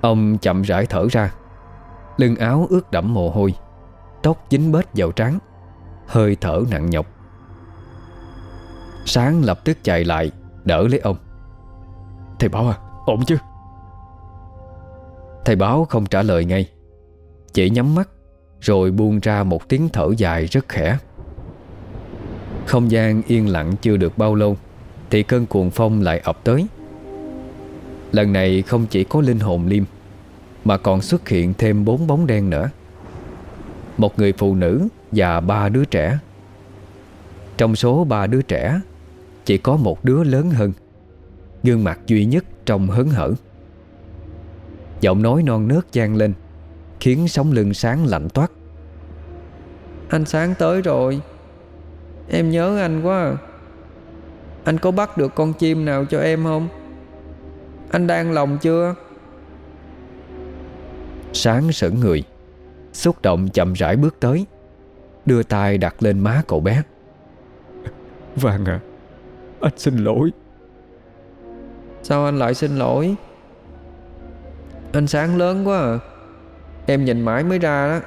Ông chậm rãi thở ra Lưng áo ướt đẫm mồ hôi Tóc dính bết vào trán Hơi thở nặng nhọc. Sáng lập tức chạy lại Đỡ lấy ông. Thầy báo à, ổn chứ? Thầy báo không trả lời ngay Chỉ nhắm mắt Rồi buông ra một tiếng thở dài rất khẽ. Không gian yên lặng chưa được bao lâu, Thì cơn cuồng phong lại ập tới. Lần này không chỉ có linh hồn liêm, Mà còn xuất hiện thêm bốn bóng đen nữa. Một người phụ nữ và ba đứa trẻ. Trong số ba đứa trẻ, Chỉ có một đứa lớn hơn, Gương mặt duy nhất trong hớn hở. Giọng nói non nớt gian lên, Khiến sóng lưng sáng lạnh toát. Anh sáng tới rồi. Em nhớ anh quá à. Anh có bắt được con chim nào cho em không? Anh đang lòng chưa? Sáng sững người Xúc động chậm rãi bước tới Đưa tay đặt lên má cậu bé. Vàng à Anh xin lỗi. Sao anh lại xin lỗi? Anh sáng lớn quá à. Em nhìn mãi mới ra đó.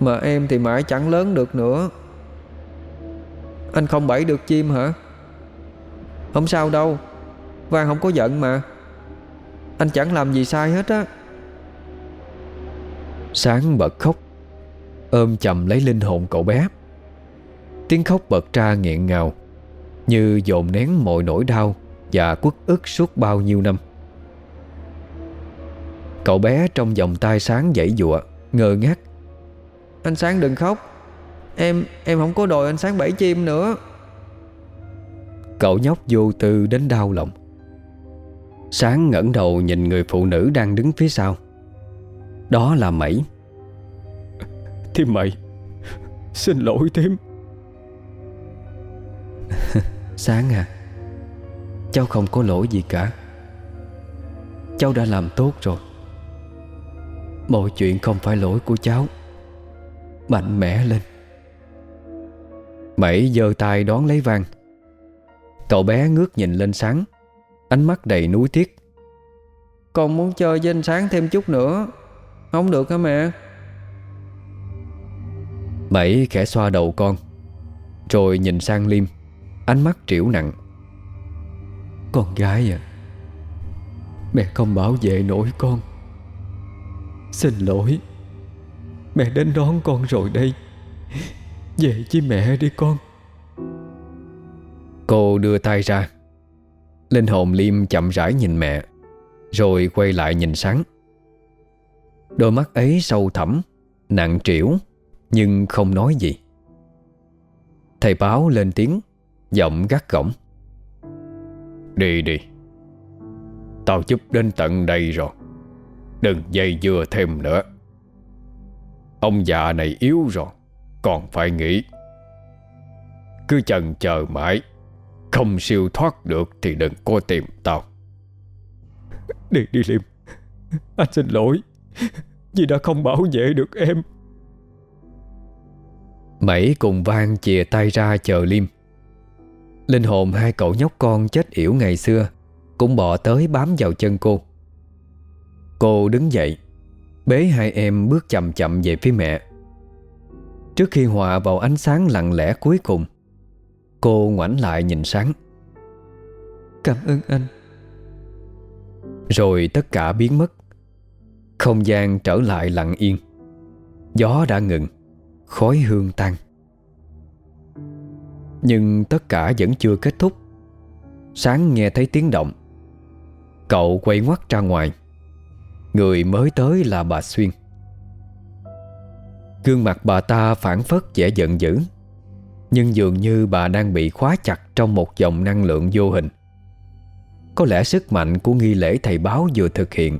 Mà em thì mãi chẳng lớn được nữa Anh không bẫy được chim hả? Không sao đâu. Vang không có giận mà. Anh chẳng làm gì sai hết á. Sáng bật khóc. Ôm chầm lấy linh hồn cậu bé. Tiếng khóc bật ra nghẹn ngào Như dồn nén mọi nỗi đau Và quất ức suốt bao nhiêu năm. Cậu bé trong vòng tay sáng dãy dụa Ngơ ngác. Anh Sáng đừng khóc Em em không có đòi anh Sáng bẫy chim nữa. Cậu nhóc vô tư đến đau lòng. Sáng ngẩng đầu nhìn người phụ nữ đang đứng phía sau. Đó là Mẩy. Thím mày Xin lỗi thím Sáng à Cháu không có lỗi gì cả. Cháu đã làm tốt rồi. Mọi chuyện không phải lỗi của cháu. Mạnh mẽ lên Mẩy giơ tay đón lấy vang. Cậu bé ngước nhìn lên sáng, Ánh mắt đầy nuối tiếc. Con muốn chơi với anh Sáng thêm chút nữa, Không được hả mẹ? Bảy khẽ xoa đầu con, Rồi nhìn sang Liêm, Ánh mắt triểu nặng. Con gái à Mẹ không bảo vệ nổi con. Xin lỗi, Mẹ đến đón con rồi đây. Về với mẹ đi con. Cô đưa tay ra. Linh hồn Liêm chậm rãi nhìn mẹ, Rồi quay lại nhìn sáng. Đôi mắt ấy sâu thẳm, Nặng trĩu, Nhưng không nói gì. Thầy báo lên tiếng, Giọng gắt gỏng. Đi đi, Tao giúp đến tận đây rồi. Đừng dây dưa thêm nữa. Ông già này yếu rồi. Còn phải nghĩ. Cứ chần chờ mãi Không siêu thoát được Thì đừng có tìm tao. Đi đi Liêm Anh xin lỗi Vì đã không bảo vệ được em. Mẩy cùng vang chìa tay ra chờ Liêm Linh hồn hai cậu nhóc con chết yểu ngày xưa Cũng bò tới bám vào chân cô. Cô đứng dậy Bế hai em bước chậm chậm về phía mẹ Trước khi hòa vào ánh sáng lặng lẽ cuối cùng Cô ngoảnh lại nhìn sáng. Cảm ơn anh. Rồi tất cả biến mất. Không gian trở lại lặng yên. Gió đã ngừng Khói hương tan. Nhưng tất cả vẫn chưa kết thúc. Sáng nghe thấy tiếng động. Cậu quay ngoắt ra ngoài. Người mới tới là bà Xuyên Gương mặt bà ta phản phất vẻ giận dữ. Nhưng dường như bà đang bị khóa chặt Trong một dòng năng lượng vô hình. Có lẽ sức mạnh của nghi lễ thầy báo vừa thực hiện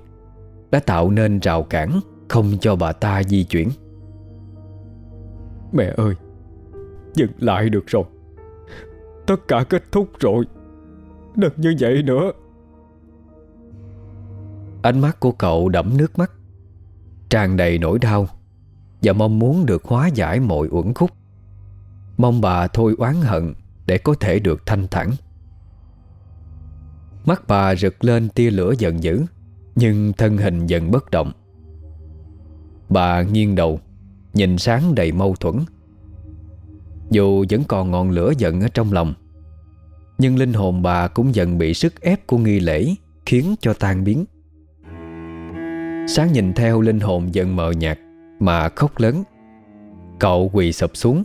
Đã tạo nên rào cản Không cho bà ta di chuyển. Mẹ ơi Dừng lại được rồi. Tất cả kết thúc rồi. Đừng như vậy nữa. Ánh mắt của cậu đẫm nước mắt tràn đầy nỗi đau và mong muốn được hóa giải mọi uẩn khúc. Mong bà thôi oán hận Để có thể được thanh thản. Mắt bà rực lên tia lửa giận dữ, Nhưng thân hình dần bất động. Bà nghiêng đầu, Nhìn sáng đầy mâu thuẫn. Dù vẫn còn ngọn lửa giận ở trong lòng, Nhưng linh hồn bà cũng dần bị sức ép của nghi lễ Khiến cho tan biến. Sáng nhìn theo linh hồn dần mờ nhạt. Mà khóc lớn. Cậu quỳ sụp xuống.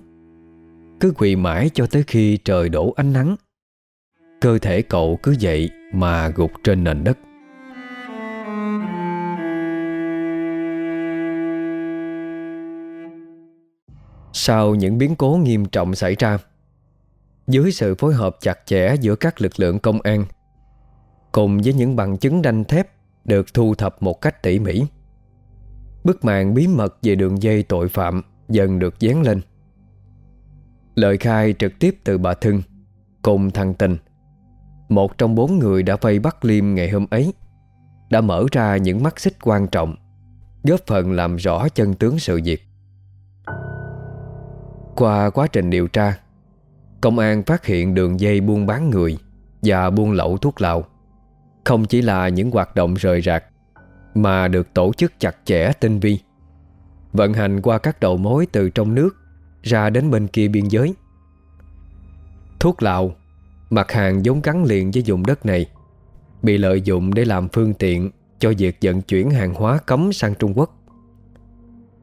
Cứ quỳ mãi cho tới khi trời đổ ánh nắng. Cơ thể cậu cứ dậy mà gục trên nền đất. Sau những biến cố nghiêm trọng xảy ra, Dưới sự phối hợp chặt chẽ giữa các lực lượng công an, Cùng với những bằng chứng đanh thép được thu thập một cách tỉ mỉ. Bức màn bí mật về đường dây tội phạm dần được dán lên. Lời khai trực tiếp từ bà Thưng cùng thằng Tình, một trong bốn người đã vây bắt Liêm ngày hôm ấy, đã mở ra những mắt xích quan trọng, góp phần làm rõ chân tướng sự việc. Qua quá trình điều tra, công an phát hiện đường dây buôn bán người và buôn lậu thuốc lào không chỉ là những hoạt động rời rạc mà được tổ chức chặt chẽ tinh vi. Vận hành qua các đầu mối từ trong nước Ra đến bên kia biên giới. Thuốc lào, Mặt hàng giống gắn liền với vùng đất này, Bị lợi dụng để làm phương tiện Cho việc vận chuyển hàng hóa cấm sang Trung Quốc.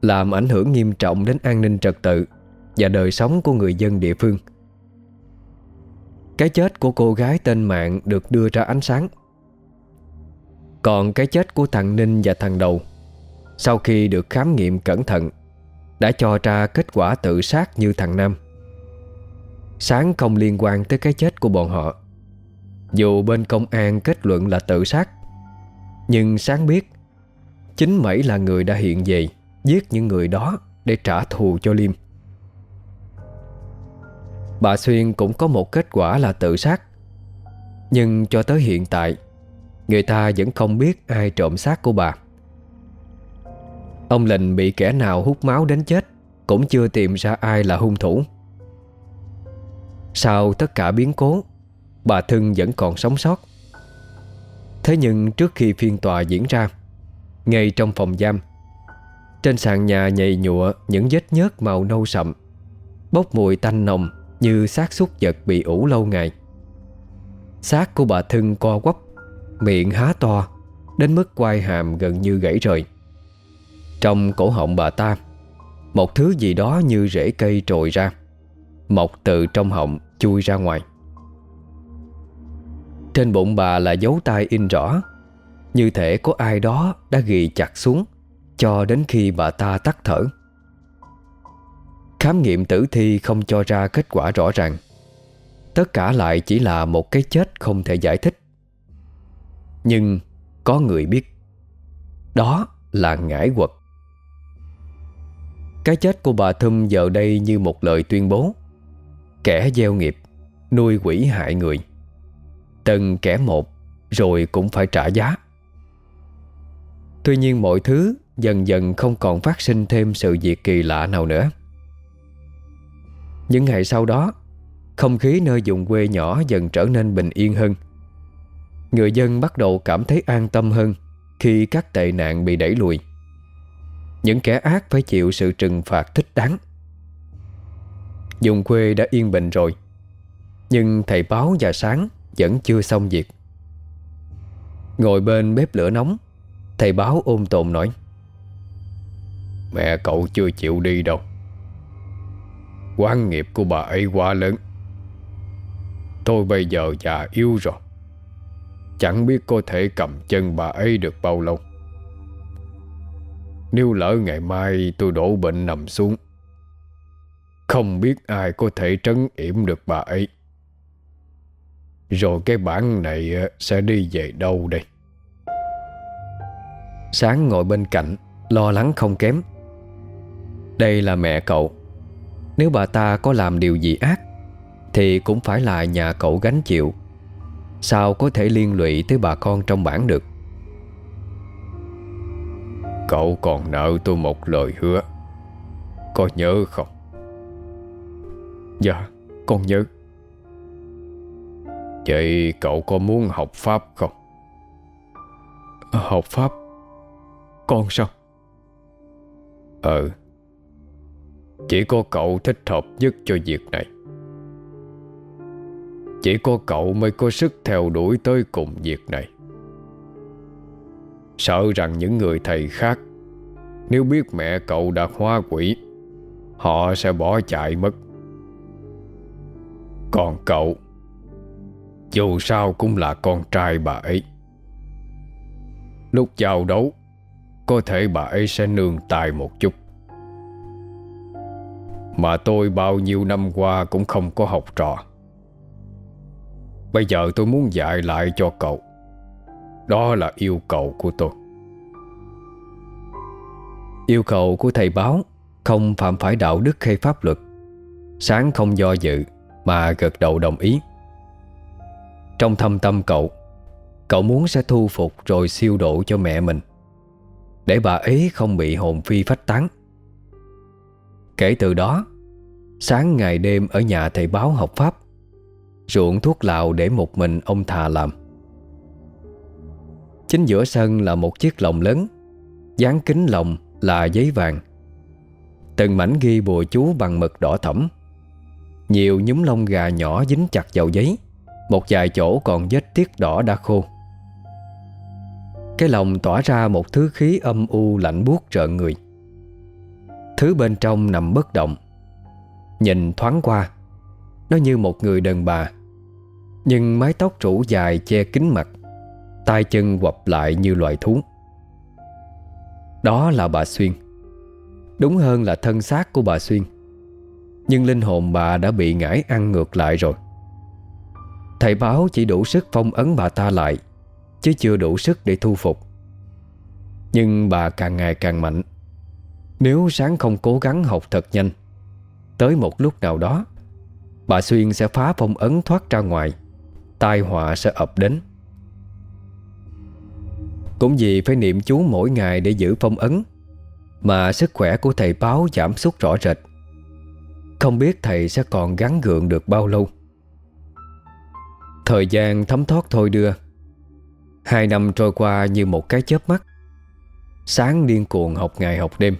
Làm ảnh hưởng nghiêm trọng đến an ninh trật tự Và đời sống của người dân địa phương. Cái chết của cô gái tên Mạng được đưa ra ánh sáng còn cái chết của thằng Ninh và thằng Đầu, Sau khi được khám nghiệm cẩn thận, Đã cho ra kết quả tự sát như thằng Nam. Sáng không liên quan tới cái chết của bọn họ. Dù bên công an kết luận là tự sát, Nhưng Sáng biết, Chính Mẩy là người đã hiện về, Giết những người đó Để trả thù cho Liêm. Bà Xuyên cũng có một kết quả là tự sát, Nhưng cho tới hiện tại Người ta vẫn không biết ai trộm xác của bà. Ông lệnh bị kẻ nào hút máu đến chết, Cũng chưa tìm ra ai là hung thủ. Sau tất cả biến cố, Bà thân vẫn còn sống sót. Thế nhưng trước khi phiên tòa diễn ra, Ngay trong phòng giam, Trên sàn nhà nhầy nhụa Những vết nhớt màu nâu sậm, Bốc mùi tanh nồng Như xác súc vật bị ủ lâu ngày. Xác của bà Thân co quắp Miệng há to, Đến mức quai hàm gần như gãy rời. Trong cổ họng bà ta, Một thứ gì đó như rễ cây trồi ra, Mọc từ trong họng chui ra ngoài. Trên bụng bà là dấu tay in rõ, Như thể có ai đó đã ghi chặt xuống Cho đến khi bà ta tắt thở. Khám nghiệm tử thi không cho ra kết quả rõ ràng. Tất cả lại chỉ là một cái chết không thể giải thích. Nhưng có người biết. Đó là ngải quật. Cái chết của bà thâm giờ đây như một lời tuyên bố. Kẻ gieo nghiệp, Nuôi quỷ hại người. Từng kẻ một, Rồi cũng phải trả giá. Tuy nhiên mọi thứ Dần dần không còn phát sinh thêm sự việc kỳ lạ nào nữa. Những ngày sau đó, Không khí nơi vùng quê nhỏ dần trở nên bình yên hơn. Người dân bắt đầu cảm thấy an tâm hơn Khi các tệ nạn bị đẩy lùi. Những kẻ ác phải chịu sự trừng phạt thích đáng. Dùng quê đã yên bình rồi, Nhưng thầy báo và sáng Vẫn chưa xong việc. Ngồi bên bếp lửa nóng, Thầy báo ôm tồn nói, Mẹ cậu chưa chịu đi đâu. Quan nghiệp của bà ấy quá lớn. Tôi bây giờ già yếu rồi. Chẳng biết có thể cầm chân bà ấy được bao lâu. Nếu lỡ ngày mai tôi đổ bệnh nằm xuống, Không biết ai có thể trấn yểm được bà ấy. Rồi cái bản này ờ, sẽ đi về đâu đây? Sáng ngồi bên cạnh, Lo lắng không kém. Đây là mẹ cậu. Nếu bà ta có làm điều gì ác, Thì cũng phải là nhà cậu gánh chịu. Sao có thể liên lụy tới bà con trong bản được Cậu còn nợ tôi một lời hứa Có nhớ không? Dạ con nhớ Vậy cậu có muốn học Pháp không? à, Học Pháp Con sao? Ừ Chỉ có cậu thích hợp nhất cho việc này chỉ có cậu mới có sức theo đuổi tới cùng việc này. Sợ rằng những người thầy khác, Nếu biết mẹ cậu đã hóa quỷ, Họ sẽ bỏ chạy mất. Còn cậu, Dù sao cũng là con trai bà ấy. Lúc giao đấu, Có thể bà ấy sẽ nương tài một chút. Mà tôi bao nhiêu năm qua cũng không có học trò. Bây giờ tôi muốn dạy lại cho cậu. Đó là yêu cầu của tôi. Yêu cầu của thầy báo Không phạm phải đạo đức hay pháp luật. Sáng không do dự Mà gật đầu đồng ý. Trong thâm tâm cậu Cậu muốn sẽ thu phục rồi siêu độ cho mẹ mình, Để bà ấy không bị hồn phi phách tán. Kể từ đó, Sáng ngày đêm ở nhà thầy báo học pháp Ruộng thuốc lào để một mình ông thà làm. Chính giữa sân là một chiếc lồng lớn. Dán kính lồng là giấy vàng. Từng mảnh ghi bùa chú bằng mực đỏ thẫm. Nhiều nhúm lông gà nhỏ dính chặt vào giấy. Một vài chỗ còn vết tiết đỏ đã khô. Cái lồng tỏa ra một thứ khí âm u lạnh buốt rợn người. Thứ bên trong nằm bất động. Nhìn thoáng qua, Nó như một người đàn bà. Nhưng mái tóc rủ dài che kín mặt, tay chân quặp lại như loài thú. Đó là bà Xuyên. Đúng hơn là thân xác của bà Xuyên. Nhưng linh hồn bà đã bị ngải ăn ngược lại rồi. Thầy báo chỉ đủ sức phong ấn bà ta lại, Chứ chưa đủ sức để thu phục. Nhưng bà càng ngày càng mạnh. Nếu sáng không cố gắng học thật nhanh, Tới một lúc nào đó, Bà Xuyên sẽ phá phong ấn thoát ra ngoài. Tai họa sẽ ập đến. Cũng vì phải niệm chú mỗi ngày để giữ phong ấn, Mà sức khỏe của thầy báo giảm sút rõ rệt. Không biết thầy sẽ còn gắn gượng được bao lâu. Thời gian thấm thoát thôi đưa. Hai năm trôi qua như một cái chớp mắt. Sáng điên cuồng học ngày học đêm.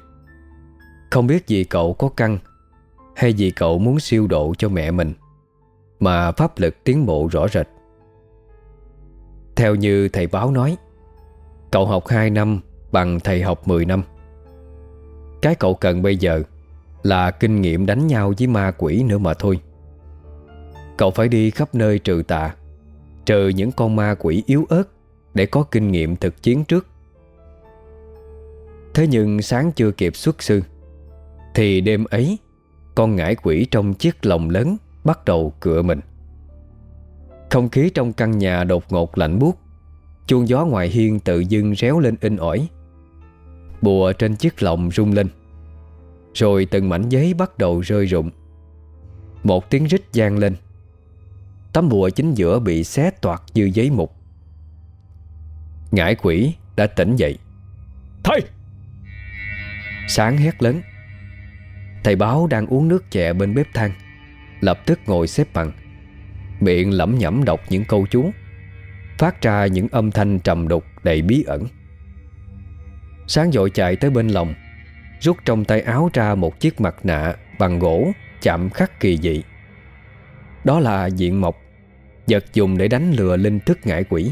Không biết vì cậu có căng, Hay vì cậu muốn siêu độ cho mẹ mình. Mà pháp lực tiến bộ rõ rệt. Theo như thầy báo nói, Cậu học 2 năm bằng thầy học 10 năm. Cái cậu cần bây giờ Là kinh nghiệm đánh nhau với ma quỷ nữa mà thôi. Cậu phải đi khắp nơi trừ tà, Trừ những con ma quỷ yếu ớt Để có kinh nghiệm thực chiến trước. Thế nhưng sáng chưa kịp xuất sư, Thì đêm ấy, Con ngải quỷ trong chiếc lồng lớn Bắt đầu cựa mình. Không khí trong căn nhà đột ngột lạnh buốt Chuông gió ngoài hiên tự dưng réo lên in ỏi. Bùa trên chiếc lồng rung lên Rồi từng mảnh giấy bắt đầu rơi rụng. Một tiếng rít gian lên Tấm bùa chính giữa bị xé toạc như giấy mục. Ngải quỷ đã tỉnh dậy. Thầy! Sáng hét lớn Thầy báo đang uống nước chè bên bếp than Lập tức ngồi xếp bằng Miệng lẩm nhẩm đọc những câu chú Phát ra những âm thanh trầm đục đầy bí ẩn. Sáng dội chạy tới bên lòng Rút trong tay áo ra một chiếc mặt nạ Bằng gỗ chạm khắc kỳ dị. Đó là diện mộc Vật dùng để đánh lừa linh thức ngải quỷ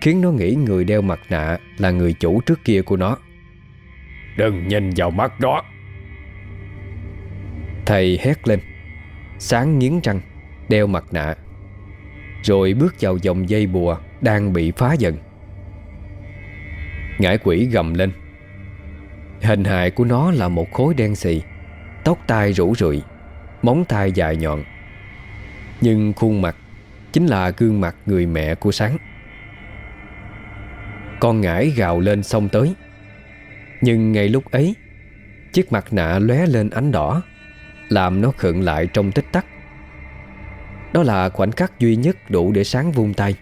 Khiến nó nghĩ người đeo mặt nạ Là người chủ trước kia của nó. Đừng nhìn vào mắt đó. Thầy hét lên Sáng nghiến răng, Đeo mặt nạ, Rồi bước vào dòng dây bùa Đang bị phá dần. Ngải quỷ gầm lên. Hình hài của nó là một khối đen xì, Tóc tai rủ rượi Móng tai dài nhọn. Nhưng khuôn mặt Chính là gương mặt người mẹ của sáng. Con ngải gào lên xông tới. Nhưng ngay lúc ấy, Chiếc mặt nạ lóe lên ánh đỏ. Làm nó khựng lại trong tích tắc. Đó là khoảnh khắc duy nhất đủ để sáng vung tay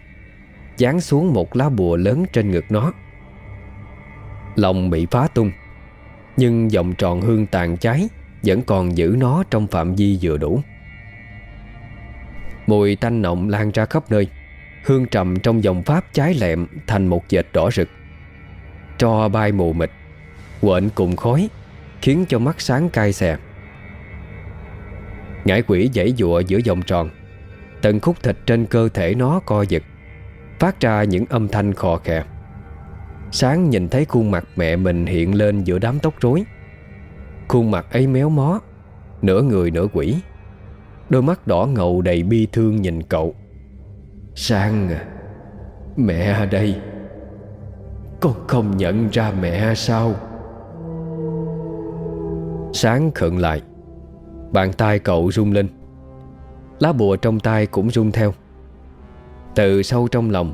Dán xuống một lá bùa lớn trên ngực nó. Lòng bị phá tung, Nhưng vòng tròn hương tàn cháy Vẫn còn giữ nó trong phạm vi vừa đủ. Mùi tanh nọng lan ra khắp nơi, Hương trầm trong dòng pháp cháy lẹm Thành một dệt đỏ rực. Tro bay mù mịt, Quện cùng khói, Khiến cho mắt sáng cay xè. Ngải quỷ dãy dụa giữa vòng tròn. Từng khúc thịt trên cơ thể nó co giật, Phát ra những âm thanh khò khè. Sáng nhìn thấy khuôn mặt mẹ mình hiện lên giữa đám tóc rối. Khuôn mặt ấy méo mó, Nửa người nửa quỷ. Đôi mắt đỏ ngầu đầy bi thương nhìn cậu. Sang à Mẹ đây. Con không nhận ra mẹ sao? Sáng khựng lại. Bàn tay cậu rung lên. Lá bùa trong tay cũng rung theo. Từ sâu trong lòng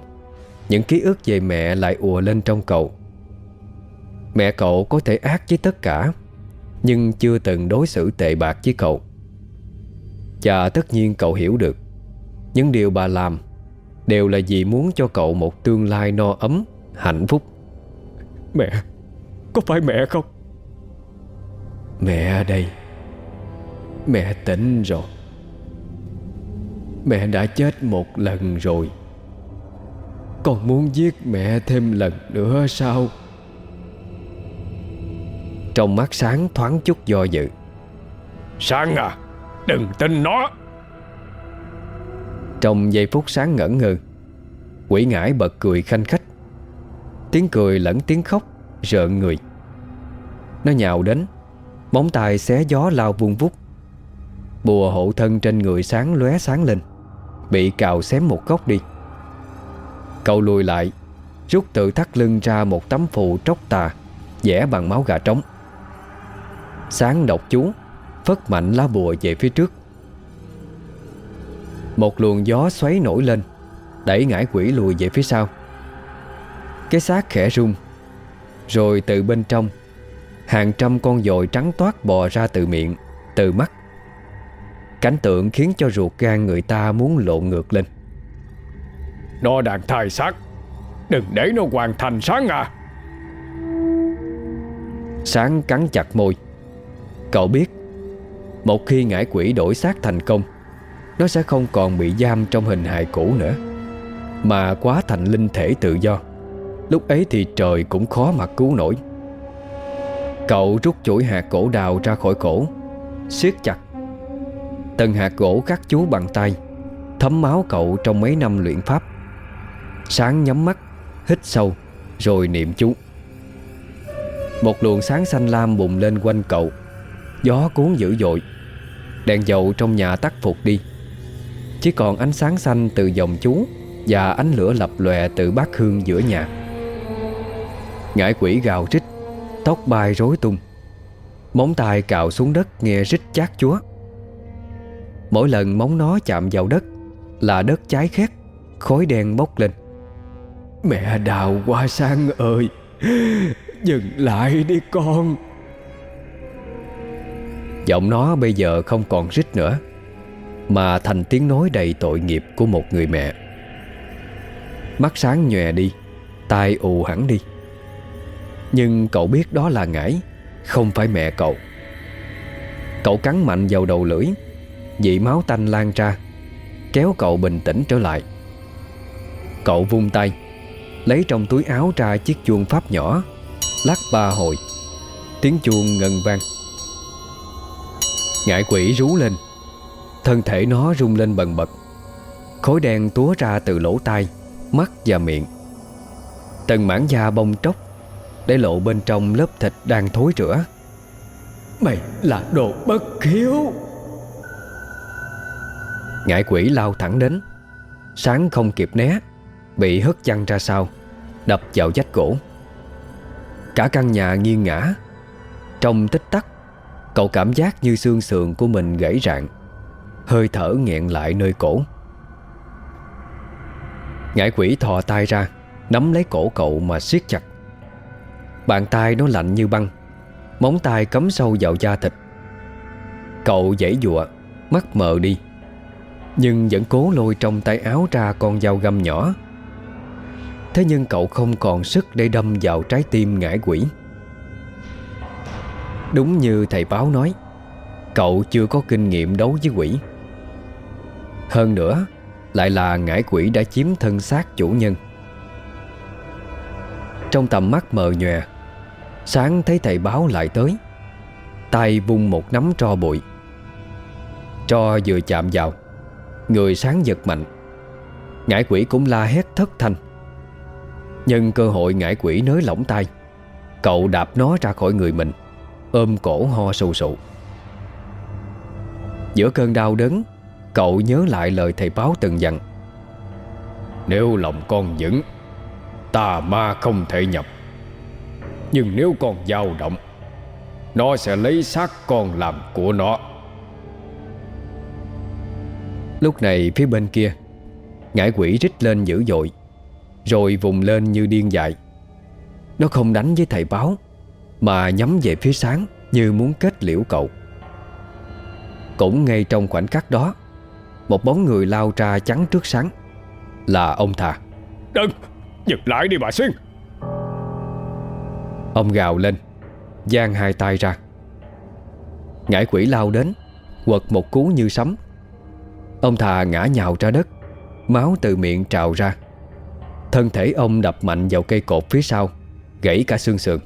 Những ký ức về mẹ lại ùa lên trong cậu. Mẹ cậu có thể ác với tất cả Nhưng chưa từng đối xử tệ bạc với cậu. Và tất nhiên cậu hiểu được Những điều bà làm Đều là vì muốn cho cậu một tương lai no ấm Hạnh phúc. Mẹ Có phải mẹ không? Mẹ ở đây Mẹ tỉnh rồi. Mẹ đã chết một lần rồi. Con muốn giết mẹ thêm lần nữa sao? Trong mắt sáng thoáng chút do dự. Sáng à Đừng tin nó. Trong giây phút sáng ngẩn ngơ Quỷ ngải bật cười khanh khách. Tiếng cười lẫn tiếng khóc Rợn người. Nó nhào đến Móng tay xé gió lao vung vút Bùa hộ thân trên người sáng lóe sáng lên, Bị cào xém một góc đi. Cậu lùi lại, Rút tự thắt lưng ra một tấm phù tróc tà, vẽ bằng máu gà trống. Sáng độc chú, Phất mạnh lá bùa về phía trước. Một luồng gió xoáy nổi lên, Đẩy ngải quỷ lùi về phía sau. Cái xác khẽ rung, Rồi từ bên trong, Hàng trăm con dồi trắng toát bò ra từ miệng, Từ mắt. Cảnh tượng khiến cho ruột gan người ta muốn lộn ngược lên. Nó đang thai xác Đừng để nó hoàn thành sáng à. Sáng cắn chặt môi. Cậu biết Một khi ngải quỷ đổi xác thành công Nó sẽ không còn bị giam trong hình hài cũ nữa Mà quá thành linh thể tự do. Lúc ấy thì trời cũng khó mà cứu nổi. Cậu rút chuỗi hạt cổ đào ra khỏi cổ siết chặt Tần hạt gỗ khắc chú bằng tay, Thấm máu cậu trong mấy năm luyện pháp. Sáng nhắm mắt, Hít sâu, Rồi niệm chú. Một luồng sáng xanh lam bùng lên quanh cậu, Gió cuốn dữ dội, Đèn dầu trong nhà tắt phục đi. Chỉ còn ánh sáng xanh từ dòng chú Và ánh lửa lập lòe từ bát hương giữa nhà. Ngải quỷ gào rít, Tóc bay rối tung. Móng tay cạo xuống đất nghe rít chát chúa. Mỗi lần móng nó chạm vào đất Là đất cháy khét, Khói đen bốc lên. Mẹ đào hoa sang ơi, Dừng lại đi con. Giọng nó bây giờ không còn rít nữa, Mà thành tiếng nói đầy tội nghiệp của một người mẹ. Mắt sáng nhòe đi, Tai ù hẳn đi. Nhưng cậu biết đó là ngải, Không phải mẹ cậu. Cậu cắn mạnh vào đầu lưỡi Dị máu tanh lan ra, Kéo cậu bình tĩnh trở lại. Cậu vung tay, Lấy trong túi áo ra chiếc chuông pháp nhỏ, Lắc ba hồi. Tiếng chuông ngân vang. Ngại quỷ rú lên, Thân thể nó rung lên bần bật. Khối đen túa ra từ lỗ tai, Mắt và miệng. Tần mảng da bông tróc Để lộ bên trong lớp thịt đang thối rữa Mày là đồ bất khiếu Ngải quỷ lao thẳng đến. Sáng không kịp né, Bị hất chăn ra sau, Đập vào vách gỗ Cả căn nhà nghiêng ngã Trong tích tắc, Cậu cảm giác như xương sườn của mình gãy rạn, Hơi thở nghẹn lại nơi cổ. Ngải quỷ thò tay ra, Nắm lấy cổ cậu mà siết chặt. Bàn tay nó lạnh như băng, Móng tay cắm sâu vào da thịt. Cậu dãy dụa, Mắt mờ đi. Nhưng vẫn cố lôi trong tay áo ra con dao găm nhỏ. Thế nhưng cậu không còn sức để đâm vào trái tim ngải quỷ. Đúng như thầy báo nói, Cậu chưa có kinh nghiệm đấu với quỷ. Hơn nữa, Lại là ngải quỷ đã chiếm thân xác chủ nhân. Trong tầm mắt mờ nhòe, Sáng thấy thầy báo lại tới, tay vung một nắm tro bụi, Tro vừa chạm vào. Người sáng giật mạnh. Ngải quỷ cũng la hét thất thanh. Nhân cơ hội ngải quỷ nới lỏng tay. Cậu đạp nó ra khỏi người mình, Ôm cổ ho sù sụ. Giữa cơn đau đớn, Cậu nhớ lại lời thầy báo từng dặn. Nếu lòng con vững, Tà ma không thể nhập. Nhưng nếu con dao động, Nó sẽ lấy xác con làm của nó. Lúc này phía bên kia Ngải quỷ rít lên dữ dội Rồi vùng lên như điên dại. Nó không đánh với thầy báo Mà nhắm về phía sáng Như muốn kết liễu cậu. Cũng ngay trong khoảnh khắc đó Một bóng người lao ra chắn trước sáng Là ông thà. Đừng, dừng lại đi bà Xuyên. Ông gào lên giang hai tay ra. Ngải quỷ lao đến Quật một cú như sấm Ông thà ngã nhào ra đất Máu từ miệng trào ra. Thân thể ông đập mạnh vào cây cột phía sau Gãy cả xương sườn.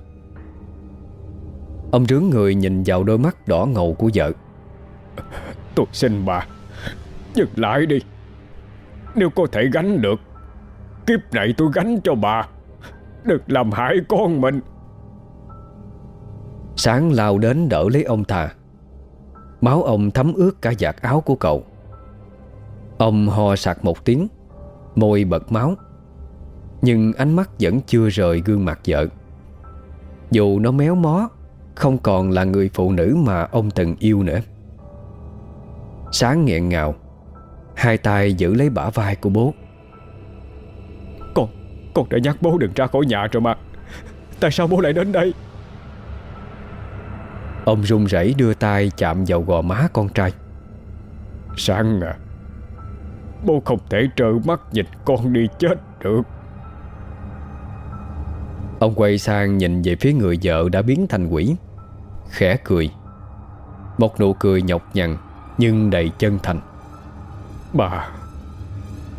Ông rướng người nhìn vào đôi mắt đỏ ngầu của vợ. Tôi xin bà Dừng lại đi. Nếu có thể gánh được Kiếp này tôi gánh cho bà. Đừng làm hại con mình. Sáng lao đến đỡ lấy ông thà. Máu ông thấm ướt cả vạt áo của cậu Ông ho sặc một tiếng Môi bật máu. Nhưng ánh mắt vẫn chưa rời gương mặt vợ. Dù nó méo mó Không còn là người phụ nữ mà ông từng yêu nữa. Sáng nghẹn ngào Hai tay giữ lấy bả vai của bố. Con, con đã nhắc bố đừng ra khỏi nhà rồi mà. Tại sao bố lại đến đây? Ông run rẩy đưa tay chạm vào gò má con trai. Sáng à Bố không thể trơ mắt nhìn con đi chết được. Ông quay sang nhìn về phía người vợ đã biến thành quỷ. Khẽ cười. Một nụ cười nhọc nhằn Nhưng đầy chân thành. Bà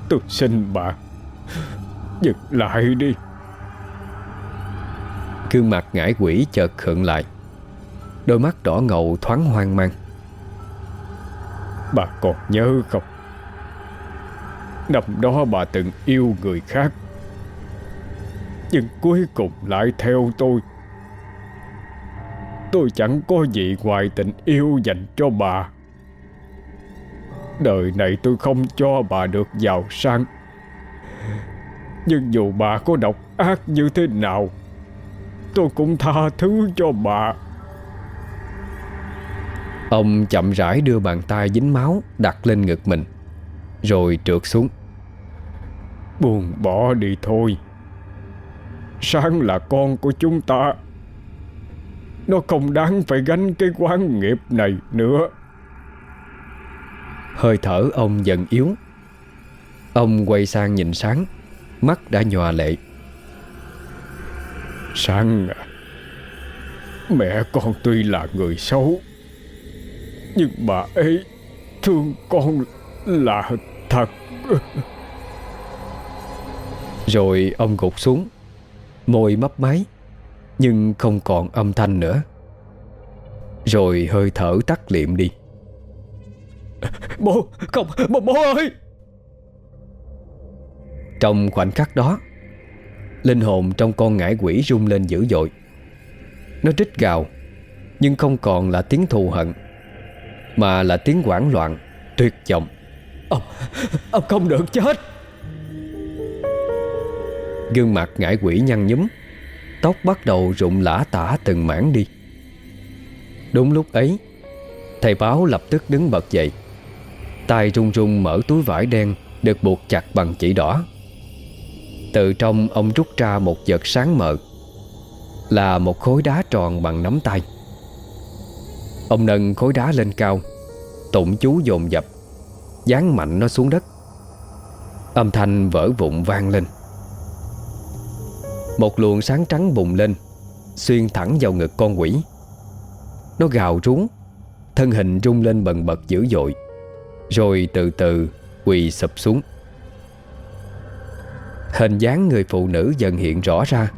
Tôi xin bà Dừng lại đi. Gương mặt ngải quỷ chợt khựng lại. Đôi mắt đỏ ngầu thoáng hoang mang. Bà còn nhớ không Năm đó bà từng yêu người khác, Nhưng cuối cùng lại theo tôi. Tôi chẳng có gì ngoài tình yêu dành cho bà. Đời này tôi không cho bà được giàu sang. Nhưng dù bà có độc ác như thế nào, Tôi cũng tha thứ cho bà. Ông chậm rãi đưa bàn tay dính máu đặt lên ngực mình. Rồi trượt xuống. Buông bỏ đi thôi. Sáng là con của chúng ta. Nó không đáng phải gánh cái quán nghiệp này nữa. Hơi thở ông dần yếu. Ông quay sang nhìn sáng. Mắt đã nhòa lệ. Sáng à Mẹ con tuy là người xấu Nhưng bà ấy thương con là thật. Rồi ông gục xuống Môi mấp máy Nhưng không còn âm thanh nữa. Rồi hơi thở tắt liệm đi. Bố Không Bố, bố ơi! Trong khoảnh khắc đó Linh hồn trong con ngải quỷ rung lên dữ dội. Nó rít gào Nhưng không còn là tiếng thù hận Mà là tiếng hoảng loạn Tuyệt vọng Ông, ông không được chết. Gương mặt ngải quỷ nhăn nhúm Tóc bắt đầu rụng lã tả từng mảng đi. Đúng lúc ấy Thầy báo lập tức đứng bật dậy. Tay run run mở túi vải đen Được buộc chặt bằng chỉ đỏ. Từ trong ông rút ra một vật sáng mờ Là một khối đá tròn bằng nắm tay. Ông nâng khối đá lên cao Tụng chú dồn dập. Dán mạnh nó xuống đất. Âm thanh vỡ vụn vang lên. Một luồng sáng trắng bùng lên, Xuyên thẳng vào ngực con quỷ. Nó gào rú, Thân hình rung lên bần bật dữ dội, Rồi từ từ quỳ sụp xuống. Hình dáng người phụ nữ dần hiện rõ ra.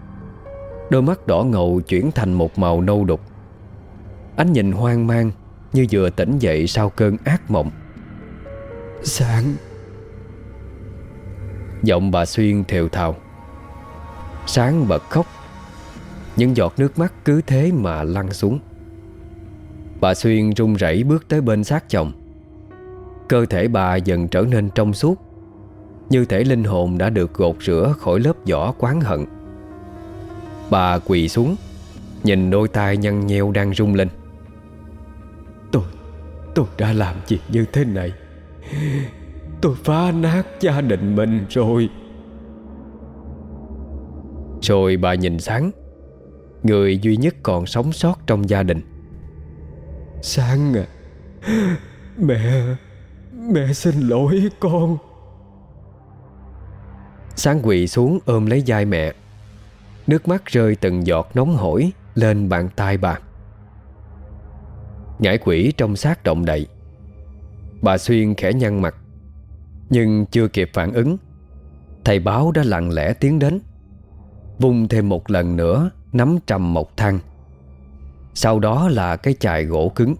Đôi mắt đỏ ngầu chuyển thành một màu nâu đục. Ánh nhìn hoang mang Như vừa tỉnh dậy sau cơn ác mộng. Sáng Giọng bà Xuyên thều thào. Sáng bật khóc. Những giọt nước mắt cứ thế mà lăn xuống. Bà Xuyên run rẩy bước tới bên xác chồng. Cơ thể bà dần trở nên trong suốt Như thể linh hồn đã được gột rửa khỏi lớp vỏ quán hận. Bà quỳ xuống Nhìn đôi tay nhăn nheo đang rung lên. Tôi Tôi đã làm gì như thế này Tôi phá nát gia đình mình rồi. Rồi bà nhìn sáng. Người duy nhất còn sống sót trong gia đình. Sáng à. Mẹ Mẹ xin lỗi con. Sáng quỳ xuống ôm lấy vai mẹ. Nước mắt rơi từng giọt nóng hổi Lên bàn tay bà. Ngải quỷ trong xác động đậy Bà Xuyên khẽ nhăn mặt, Nhưng chưa kịp phản ứng, Thầy báo đã lặng lẽ tiến đến, Vung thêm một lần nữa Nắm trầm một thang. Sau đó là cái chài gỗ cứng.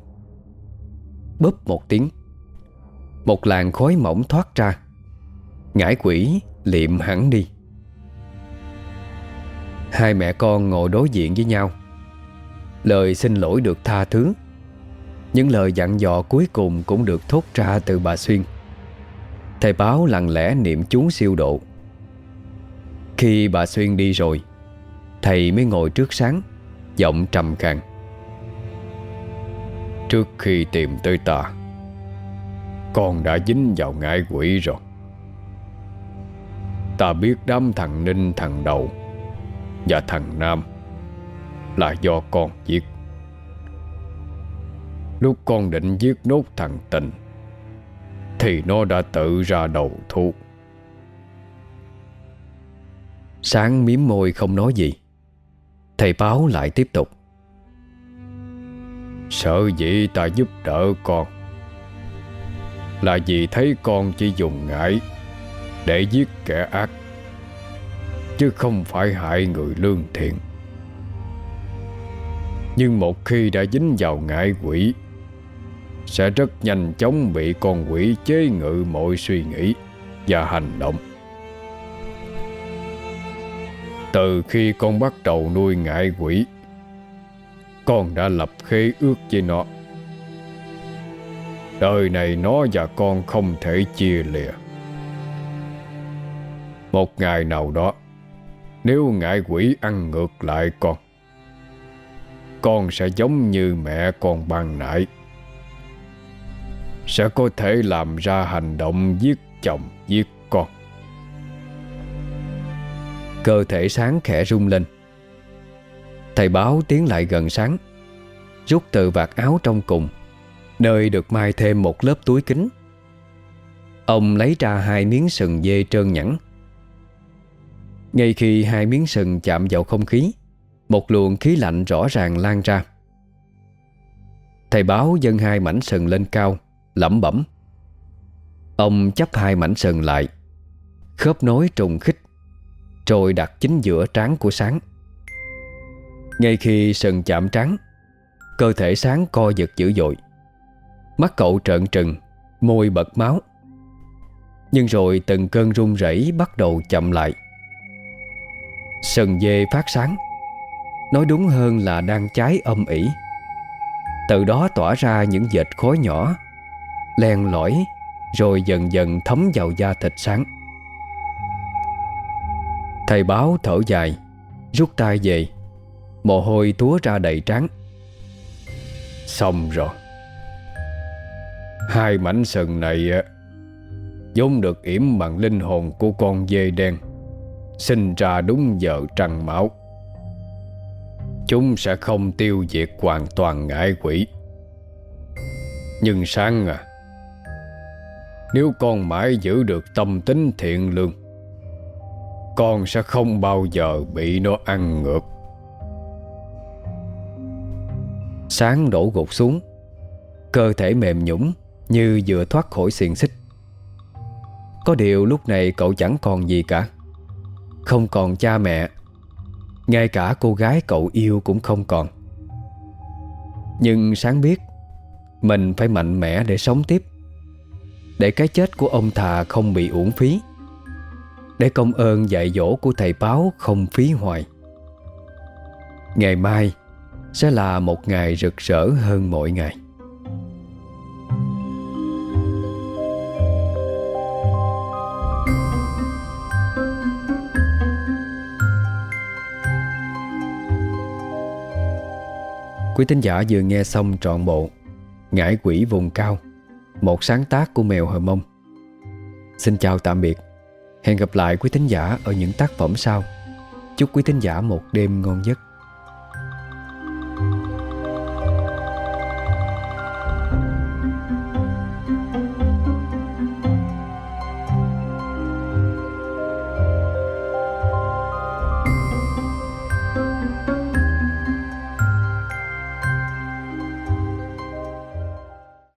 Bóp một tiếng, Một làn khói mỏng thoát ra. Ngải quỷ liệm hẳn đi. Hai mẹ con ngồi đối diện với nhau. Lời xin lỗi được tha thứ. Những lời dặn dò cuối cùng cũng được thốt ra từ bà Xuyên. Thầy báo lặng lẽ niệm chú siêu độ. Khi bà Xuyên đi rồi, Thầy mới ngồi trước sáng, Giọng trầm khàn Trước khi tìm tới ta, Con đã dính vào ngải quỷ rồi. Ta biết đám thằng Ninh thằng Đầu Và thằng Nam Là do con giết Lúc con định giết nốt thằng Tình, Thì nó đã tự ra đầu thú. Sáng miếm môi không nói gì, Thầy báo lại tiếp tục. Sợ dĩ ta giúp đỡ con, Là vì thấy con chỉ dùng ngải Để giết kẻ ác, Chứ không phải hại người lương thiện. Nhưng một khi đã dính vào ngại quỷ sẽ rất nhanh chóng bị con quỷ chế ngự mọi suy nghĩ Và hành động. Từ khi con bắt đầu nuôi ngại quỷ, Con đã lập khế ước với nó. Đời này nó và con không thể chia lìa. Một ngày nào đó, Nếu ngại quỷ ăn ngược lại con Con sẽ giống như mẹ con ban nãy. Sẽ có thể làm ra hành động giết chồng, giết con. Cơ thể sáng khẽ rung lên. Thầy báo tiến lại gần sáng, Rút từ vạt áo trong cùng, Nơi được mai thêm một lớp túi kính. Ông lấy ra hai miếng sừng dê trơn nhẵn. Ngay khi hai miếng sừng chạm vào không khí, Một luồng khí lạnh rõ ràng lan ra. Thầy báo dâng hai mảnh sừng lên cao. Lẩm bẩm. Ông chấp hai mảnh sừng lại, Khớp nối trùng khích, Rồi đặt chính giữa trán của sáng. Ngay khi sừng chạm trán, Cơ thể sáng co giật dữ dội. Mắt cậu trợn trừng, Môi bật máu. Nhưng rồi từng cơn run rẩy bắt đầu chậm lại. Sừng dê phát sáng, Nói đúng hơn là đang cháy âm ỉ. Từ đó tỏa ra những dệt khói nhỏ. Len lỏi, Rồi dần dần thấm vào da thịt sáng. Thầy báo thở dài, Rút tay về. Mồ hôi túa ra đầy trán. Xong rồi. Hai mảnh sừng này ờ, vốn được yểm bằng linh hồn của con dê đen, Sinh ra đúng giờ trăng máu Chúng sẽ không tiêu diệt hoàn toàn ngại quỷ. Nhưng sáng à nếu con mãi giữ được tâm tính thiện lương, Con sẽ không bao giờ bị nó ăn ngược. Sáng đổ gục xuống, Cơ thể mềm nhũng Như vừa thoát khỏi xiềng xích. Có điều lúc này cậu chẳng còn gì cả, Không còn cha mẹ, Ngay cả cô gái cậu yêu cũng không còn. Nhưng sáng biết, Mình phải mạnh mẽ để sống tiếp. Để cái chết của ông thà không bị uổng phí, Để công ơn dạy dỗ của thầy báo không phí hoài Ngày mai sẽ là một ngày rực rỡ hơn mọi ngày. Quý tín giả vừa nghe xong trọn bộ, Ngải quỷ vùng cao một sáng tác của mèo hờ mông. Xin chào tạm biệt. Hẹn gặp lại quý tín giả ở những tác phẩm sau. Chúc quý tín giả một đêm ngon giấc.